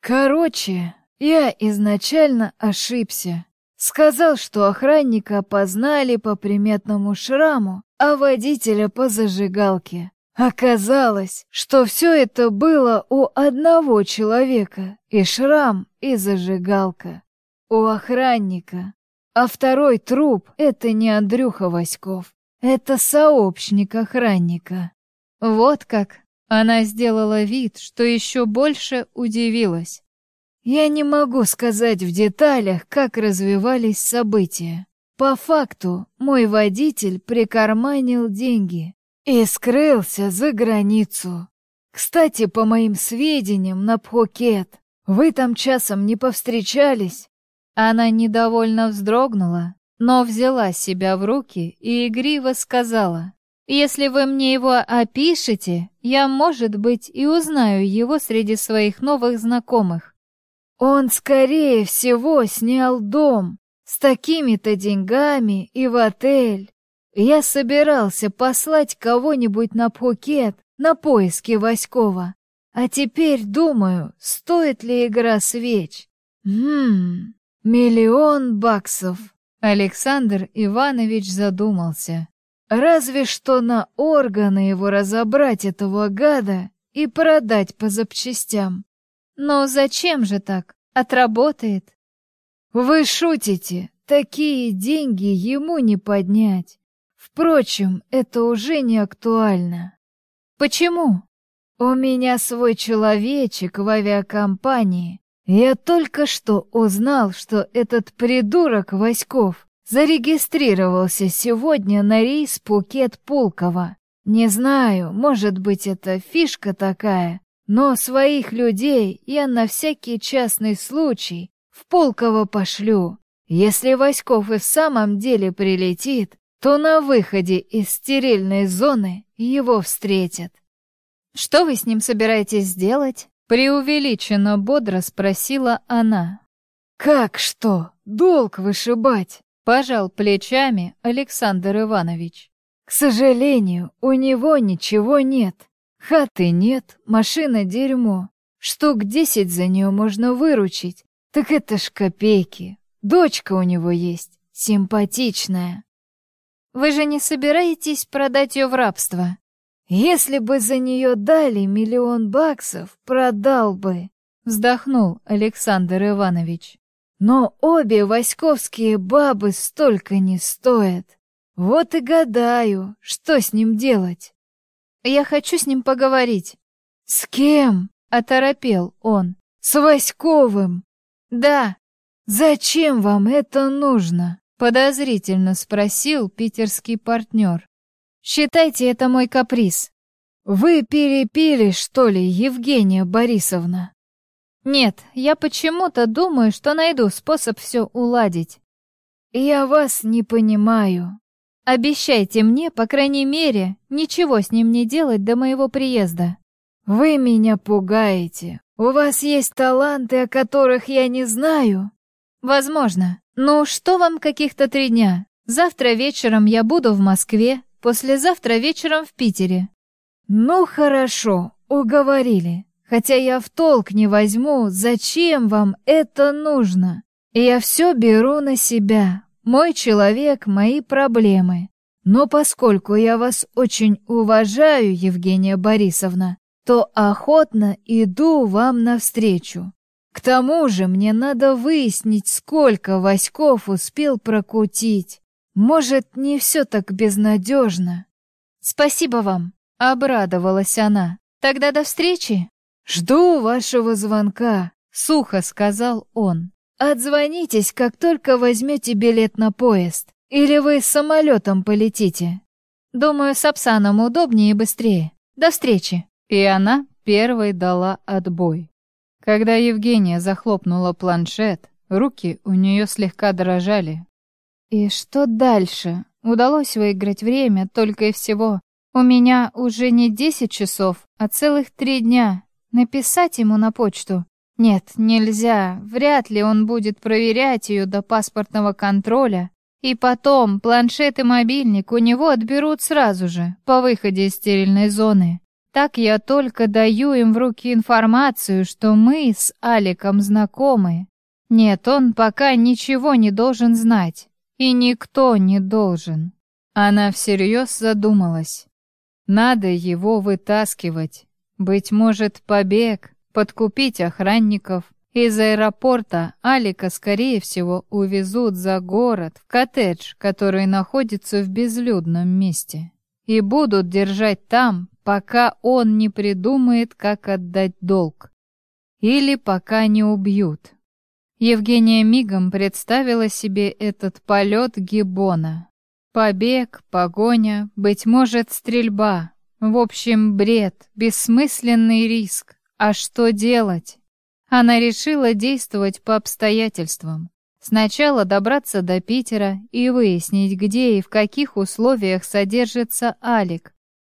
Короче, я изначально ошибся. Сказал, что охранника опознали по приметному шраму, а водителя по зажигалке. Оказалось, что все это было у одного человека, и шрам, и зажигалка у охранника. А второй труп — это не Андрюха Васьков, это сообщник охранника. Вот как она сделала вид, что еще больше удивилась. Я не могу сказать в деталях, как развивались события. По факту, мой водитель прикарманил деньги и скрылся за границу. Кстати, по моим сведениям, на Пхукет. Вы там часом не повстречались? Она недовольно вздрогнула, но взяла себя в руки и игриво сказала, «Если вы мне его опишете, я, может быть, и узнаю его среди своих новых знакомых». «Он, скорее всего, снял дом с такими-то деньгами и в отель. Я собирался послать кого-нибудь на Пхукет на поиски Васькова, а теперь думаю, стоит ли игра свеч. Хм, Миллион баксов. Александр Иванович задумался. Разве что на органы его разобрать этого гада и продать по запчастям. Но зачем же так? Отработает. Вы шутите, такие деньги ему не поднять. Впрочем, это уже не актуально. Почему? У меня свой человечек в авиакомпании, я только что узнал, что этот придурок Васьков зарегистрировался сегодня на рейс Пукет-Пулково. Не знаю, может быть, это фишка такая, но своих людей я на всякий частный случай в Пулково пошлю. Если Васьков и в самом деле прилетит, то на выходе из стерильной зоны его встретят. Что вы с ним собираетесь сделать? Преувеличенно бодро спросила она. «Как что? Долг вышибать?» Пожал плечами Александр Иванович. «К сожалению, у него ничего нет. Хаты нет, машина дерьмо. Штук десять за нее можно выручить. Так это ж копейки. Дочка у него есть, симпатичная». «Вы же не собираетесь продать ее в рабство?» Если бы за нее дали миллион баксов, продал бы, вздохнул Александр Иванович. Но обе васьковские бабы столько не стоят. Вот и гадаю, что с ним делать. Я хочу с ним поговорить. С кем? Оторопел он. С Васьковым. Да. Зачем вам это нужно? Подозрительно спросил питерский партнер. Считайте это мой каприз. Вы перепили, что ли, Евгения Борисовна? Нет, я почему-то думаю, что найду способ все уладить. Я вас не понимаю. Обещайте мне, по крайней мере, ничего с ним не делать до моего приезда. Вы меня пугаете. У вас есть таланты, о которых я не знаю. Возможно. Ну, что вам каких-то три дня? Завтра вечером я буду в Москве, Послезавтра вечером в Питере. Ну хорошо, уговорили. Хотя я в толк не возьму, зачем вам это нужно. Я все беру на себя. Мой человек, мои проблемы. Но поскольку я вас очень уважаю, Евгения Борисовна, то охотно иду вам навстречу. К тому же мне надо выяснить, сколько Васьков успел прокутить. Может, не все так безнадежно. Спасибо вам, обрадовалась она. Тогда до встречи. Жду вашего звонка, сухо сказал он. Отзвонитесь, как только возьмете билет на поезд. Или вы самолетом полетите. Думаю, с Апсаном удобнее и быстрее. До встречи. И она первой дала отбой. Когда Евгения захлопнула планшет, руки у нее слегка дрожали. И что дальше? Удалось выиграть время только и всего. У меня уже не десять часов, а целых три дня. Написать ему на почту? Нет, нельзя. Вряд ли он будет проверять ее до паспортного контроля. И потом, планшет и мобильник у него отберут сразу же, по выходе из стерильной зоны. Так я только даю им в руки информацию, что мы с Аликом знакомы. Нет, он пока ничего не должен знать. И никто не должен. Она всерьез задумалась. Надо его вытаскивать. Быть может, побег, подкупить охранников. Из аэропорта Алика, скорее всего, увезут за город, в коттедж, который находится в безлюдном месте. И будут держать там, пока он не придумает, как отдать долг. Или пока не убьют. Евгения мигом представила себе этот полет Гиббона. Побег, погоня, быть может, стрельба. В общем, бред, бессмысленный риск. А что делать? Она решила действовать по обстоятельствам. Сначала добраться до Питера и выяснить, где и в каких условиях содержится Алик,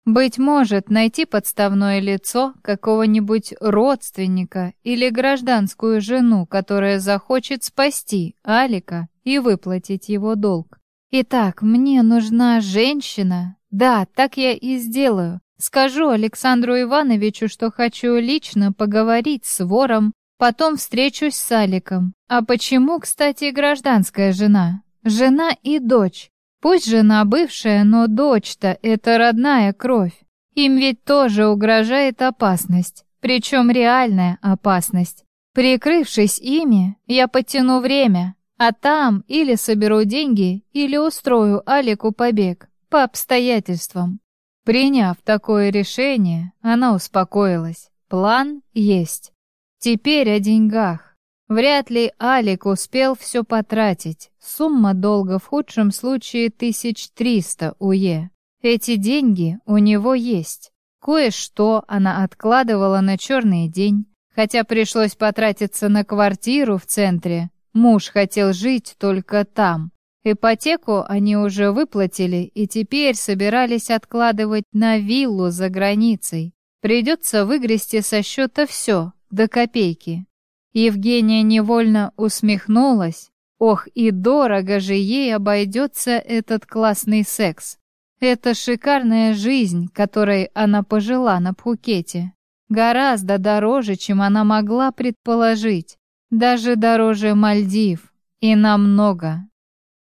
быть может, найти подставное лицо какого-нибудь родственника или гражданскую жену, которая захочет спасти Алика и выплатить его долг. Итак, мне нужна женщина. Да, так я и сделаю. Скажу Александру Ивановичу, что хочу лично поговорить с вором, потом встречусь с Аликом. А почему, кстати, гражданская жена? Жена и дочь. Пусть жена бывшая, но дочь-то — это родная кровь. Им ведь тоже угрожает опасность, причем реальная опасность. Прикрывшись ими, я подтяну время, а там или соберу деньги, или устрою Алику побег, по обстоятельствам. Приняв такое решение, она успокоилась. План есть. Теперь о деньгах. Вряд ли Алик успел все потратить. Сумма долга в худшем случае тысяч триста УЕ. Эти деньги у него есть. Кое-что она откладывала на черный день, хотя пришлось потратиться на квартиру в центре. Муж хотел жить только там. Ипотеку они уже выплатили и теперь собирались откладывать на виллу за границей. Придется выгрести со счета все, до копейки. Евгения невольно усмехнулась. Ох, и дорого же ей обойдется этот классный секс. Это шикарная жизнь, которой она пожила на Пхукете. Гораздо дороже, чем она могла предположить. Даже дороже Мальдив. И намного.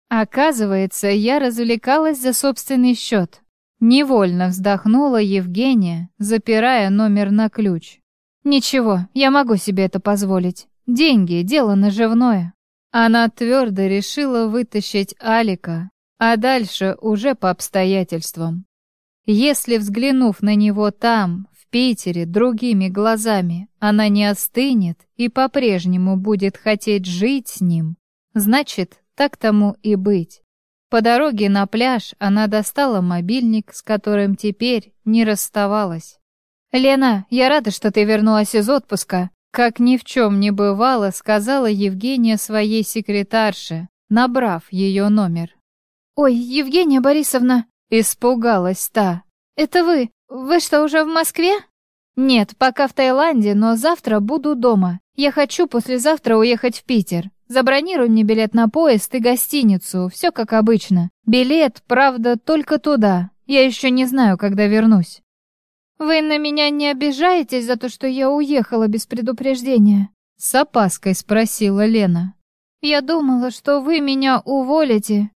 Оказывается, я развлекалась за собственный счет. Невольно вздохнула Евгения, запирая номер на ключ. Ничего, я могу себе это позволить. Деньги — дело наживное. Она твердо решила вытащить Алика, а дальше уже по обстоятельствам. Если, взглянув на него там, в Питере, другими глазами, она не остынет и по-прежнему будет хотеть жить с ним, значит, так тому и быть. По дороге на пляж она достала мобильник, с которым теперь не расставалась. «Лена, я рада, что ты вернулась из отпуска», как ни в чем не бывало, сказала Евгения своей секретарше, набрав ее номер. «Ой, Евгения Борисовна!» — испугалась та. «Это вы? Вы что, уже в Москве?» «Нет, пока в Таиланде, но завтра буду дома. Я хочу послезавтра уехать в Питер. Забронируй мне билет на поезд и гостиницу, все как обычно. Билет, правда, только туда. Я еще не знаю, когда вернусь». «Вы на меня не обижаетесь за то, что я уехала без предупреждения?» С опаской спросила Лена. «Я думала, что вы меня уволите».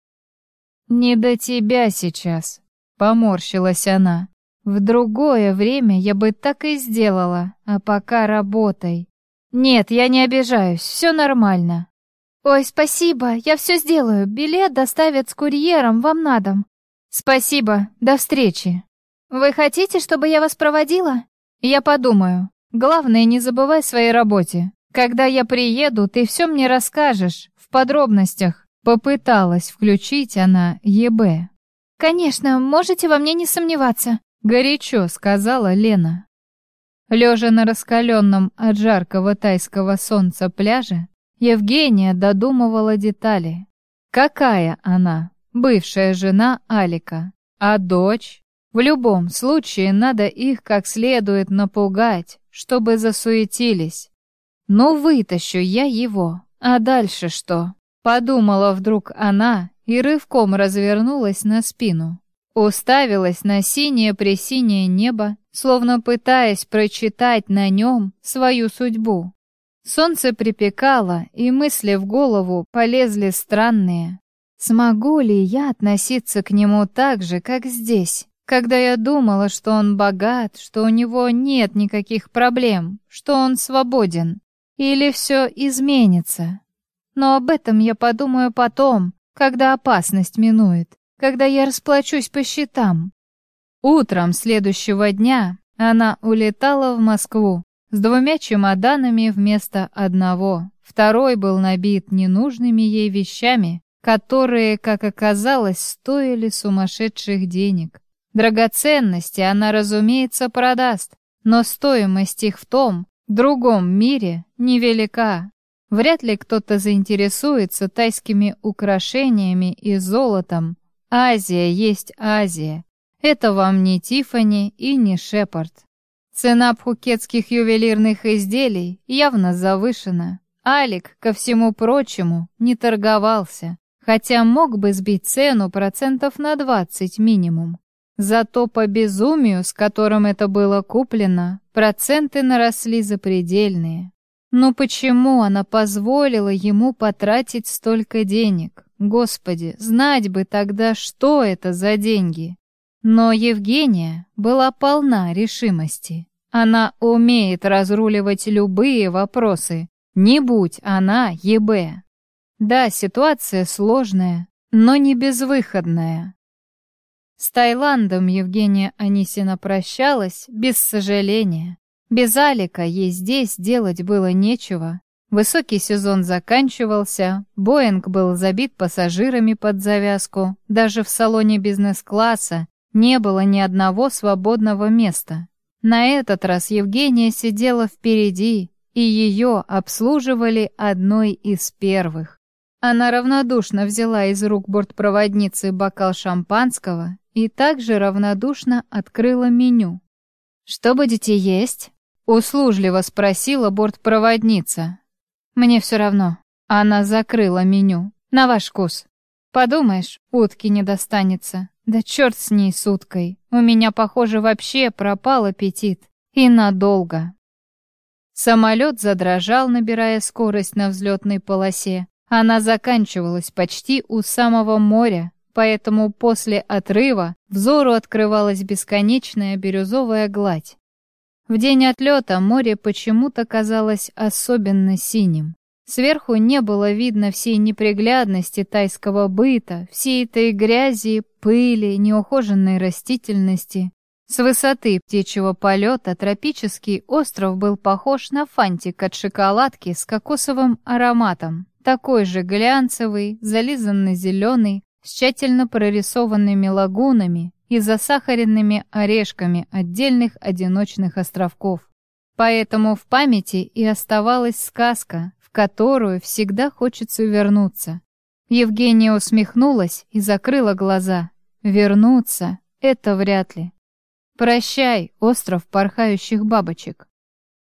«Не до тебя сейчас», — поморщилась она. «В другое время я бы так и сделала, а пока работай». «Нет, я не обижаюсь, все нормально». «Ой, спасибо, я все сделаю. Билет доставят с курьером вам на дом». «Спасибо, до встречи». «Вы хотите, чтобы я вас проводила?» «Я подумаю. Главное, не забывай своей работе. Когда я приеду, ты все мне расскажешь, в подробностях». Попыталась включить она ЕБ. «Конечно, можете во мне не сомневаться», — горячо сказала Лена. Лежа на раскаленном от жаркого тайского солнца пляже, Евгения додумывала детали. Какая она, бывшая жена Алика, а дочь? В любом случае надо их как следует напугать, чтобы засуетились. Ну, вытащу я его, а дальше что? Подумала вдруг она и рывком развернулась на спину. Уставилась на синее-пресинее небо, словно пытаясь прочитать на нем свою судьбу. Солнце припекало, и мысли в голову полезли странные. Смогу ли я относиться к нему так же, как здесь, когда я думала, что он богат, что у него нет никаких проблем, что он свободен? Или все изменится? Но об этом я подумаю потом, когда опасность минует, когда я расплачусь по счетам. Утром следующего дня она улетала в Москву с двумя чемоданами вместо одного. Второй был набит ненужными ей вещами, которые, как оказалось, стоили сумасшедших денег. Драгоценности она, разумеется, продаст, но стоимость их в том, другом мире невелика. Вряд ли кто-то заинтересуется тайскими украшениями и золотом. Азия есть Азия. Это вам не Тифани и не Шепард. Цена пхукетских ювелирных изделий явно завышена. Алик, ко всему прочему, не торговался, хотя мог бы сбить цену процентов на 20 минимум. Зато по безумию, с которым это было куплено, проценты наросли запредельные. Но почему она позволила ему потратить столько денег? Господи, знать бы тогда, что это за деньги. Но Евгения была полна решимости. Она умеет разруливать любые вопросы. Не будь она ЕБ. Да, ситуация сложная, но не безвыходная. С Таиландом Евгения Анисина прощалась без сожаления. Без Алика ей здесь делать было нечего. Высокий сезон заканчивался, Боинг был забит пассажирами под завязку, даже в салоне бизнес-класса не было ни одного свободного места. На этот раз Евгения сидела впереди, и ее обслуживали одной из первых. Она равнодушно взяла из рук бортпроводницы бокал шампанского и также равнодушно открыла меню. «Что будете есть?» Услужливо спросила бортпроводница. Мне все равно. Она закрыла меню. На ваш вкус. Подумаешь, утки не достанется. Да черт с ней с уткой. У меня, похоже, вообще пропал аппетит. И надолго. Самолет задрожал, набирая скорость на взлетной полосе. Она заканчивалась почти у самого моря, поэтому после отрыва взору открывалась бесконечная бирюзовая гладь. В день отлета море почему-то казалось особенно синим. Сверху не было видно всей неприглядности тайского быта, всей этой грязи, пыли, неухоженной растительности. С высоты птичьего полета тропический остров был похож на фантик от шоколадки с кокосовым ароматом. Такой же глянцевый, зализанный зеленый, с тщательно прорисованными лагунами, и засахаренными орешками отдельных одиночных островков. Поэтому в памяти и оставалась сказка, в которую всегда хочется вернуться. Евгения усмехнулась и закрыла глаза. Вернуться — это вряд ли. Прощай, остров порхающих бабочек.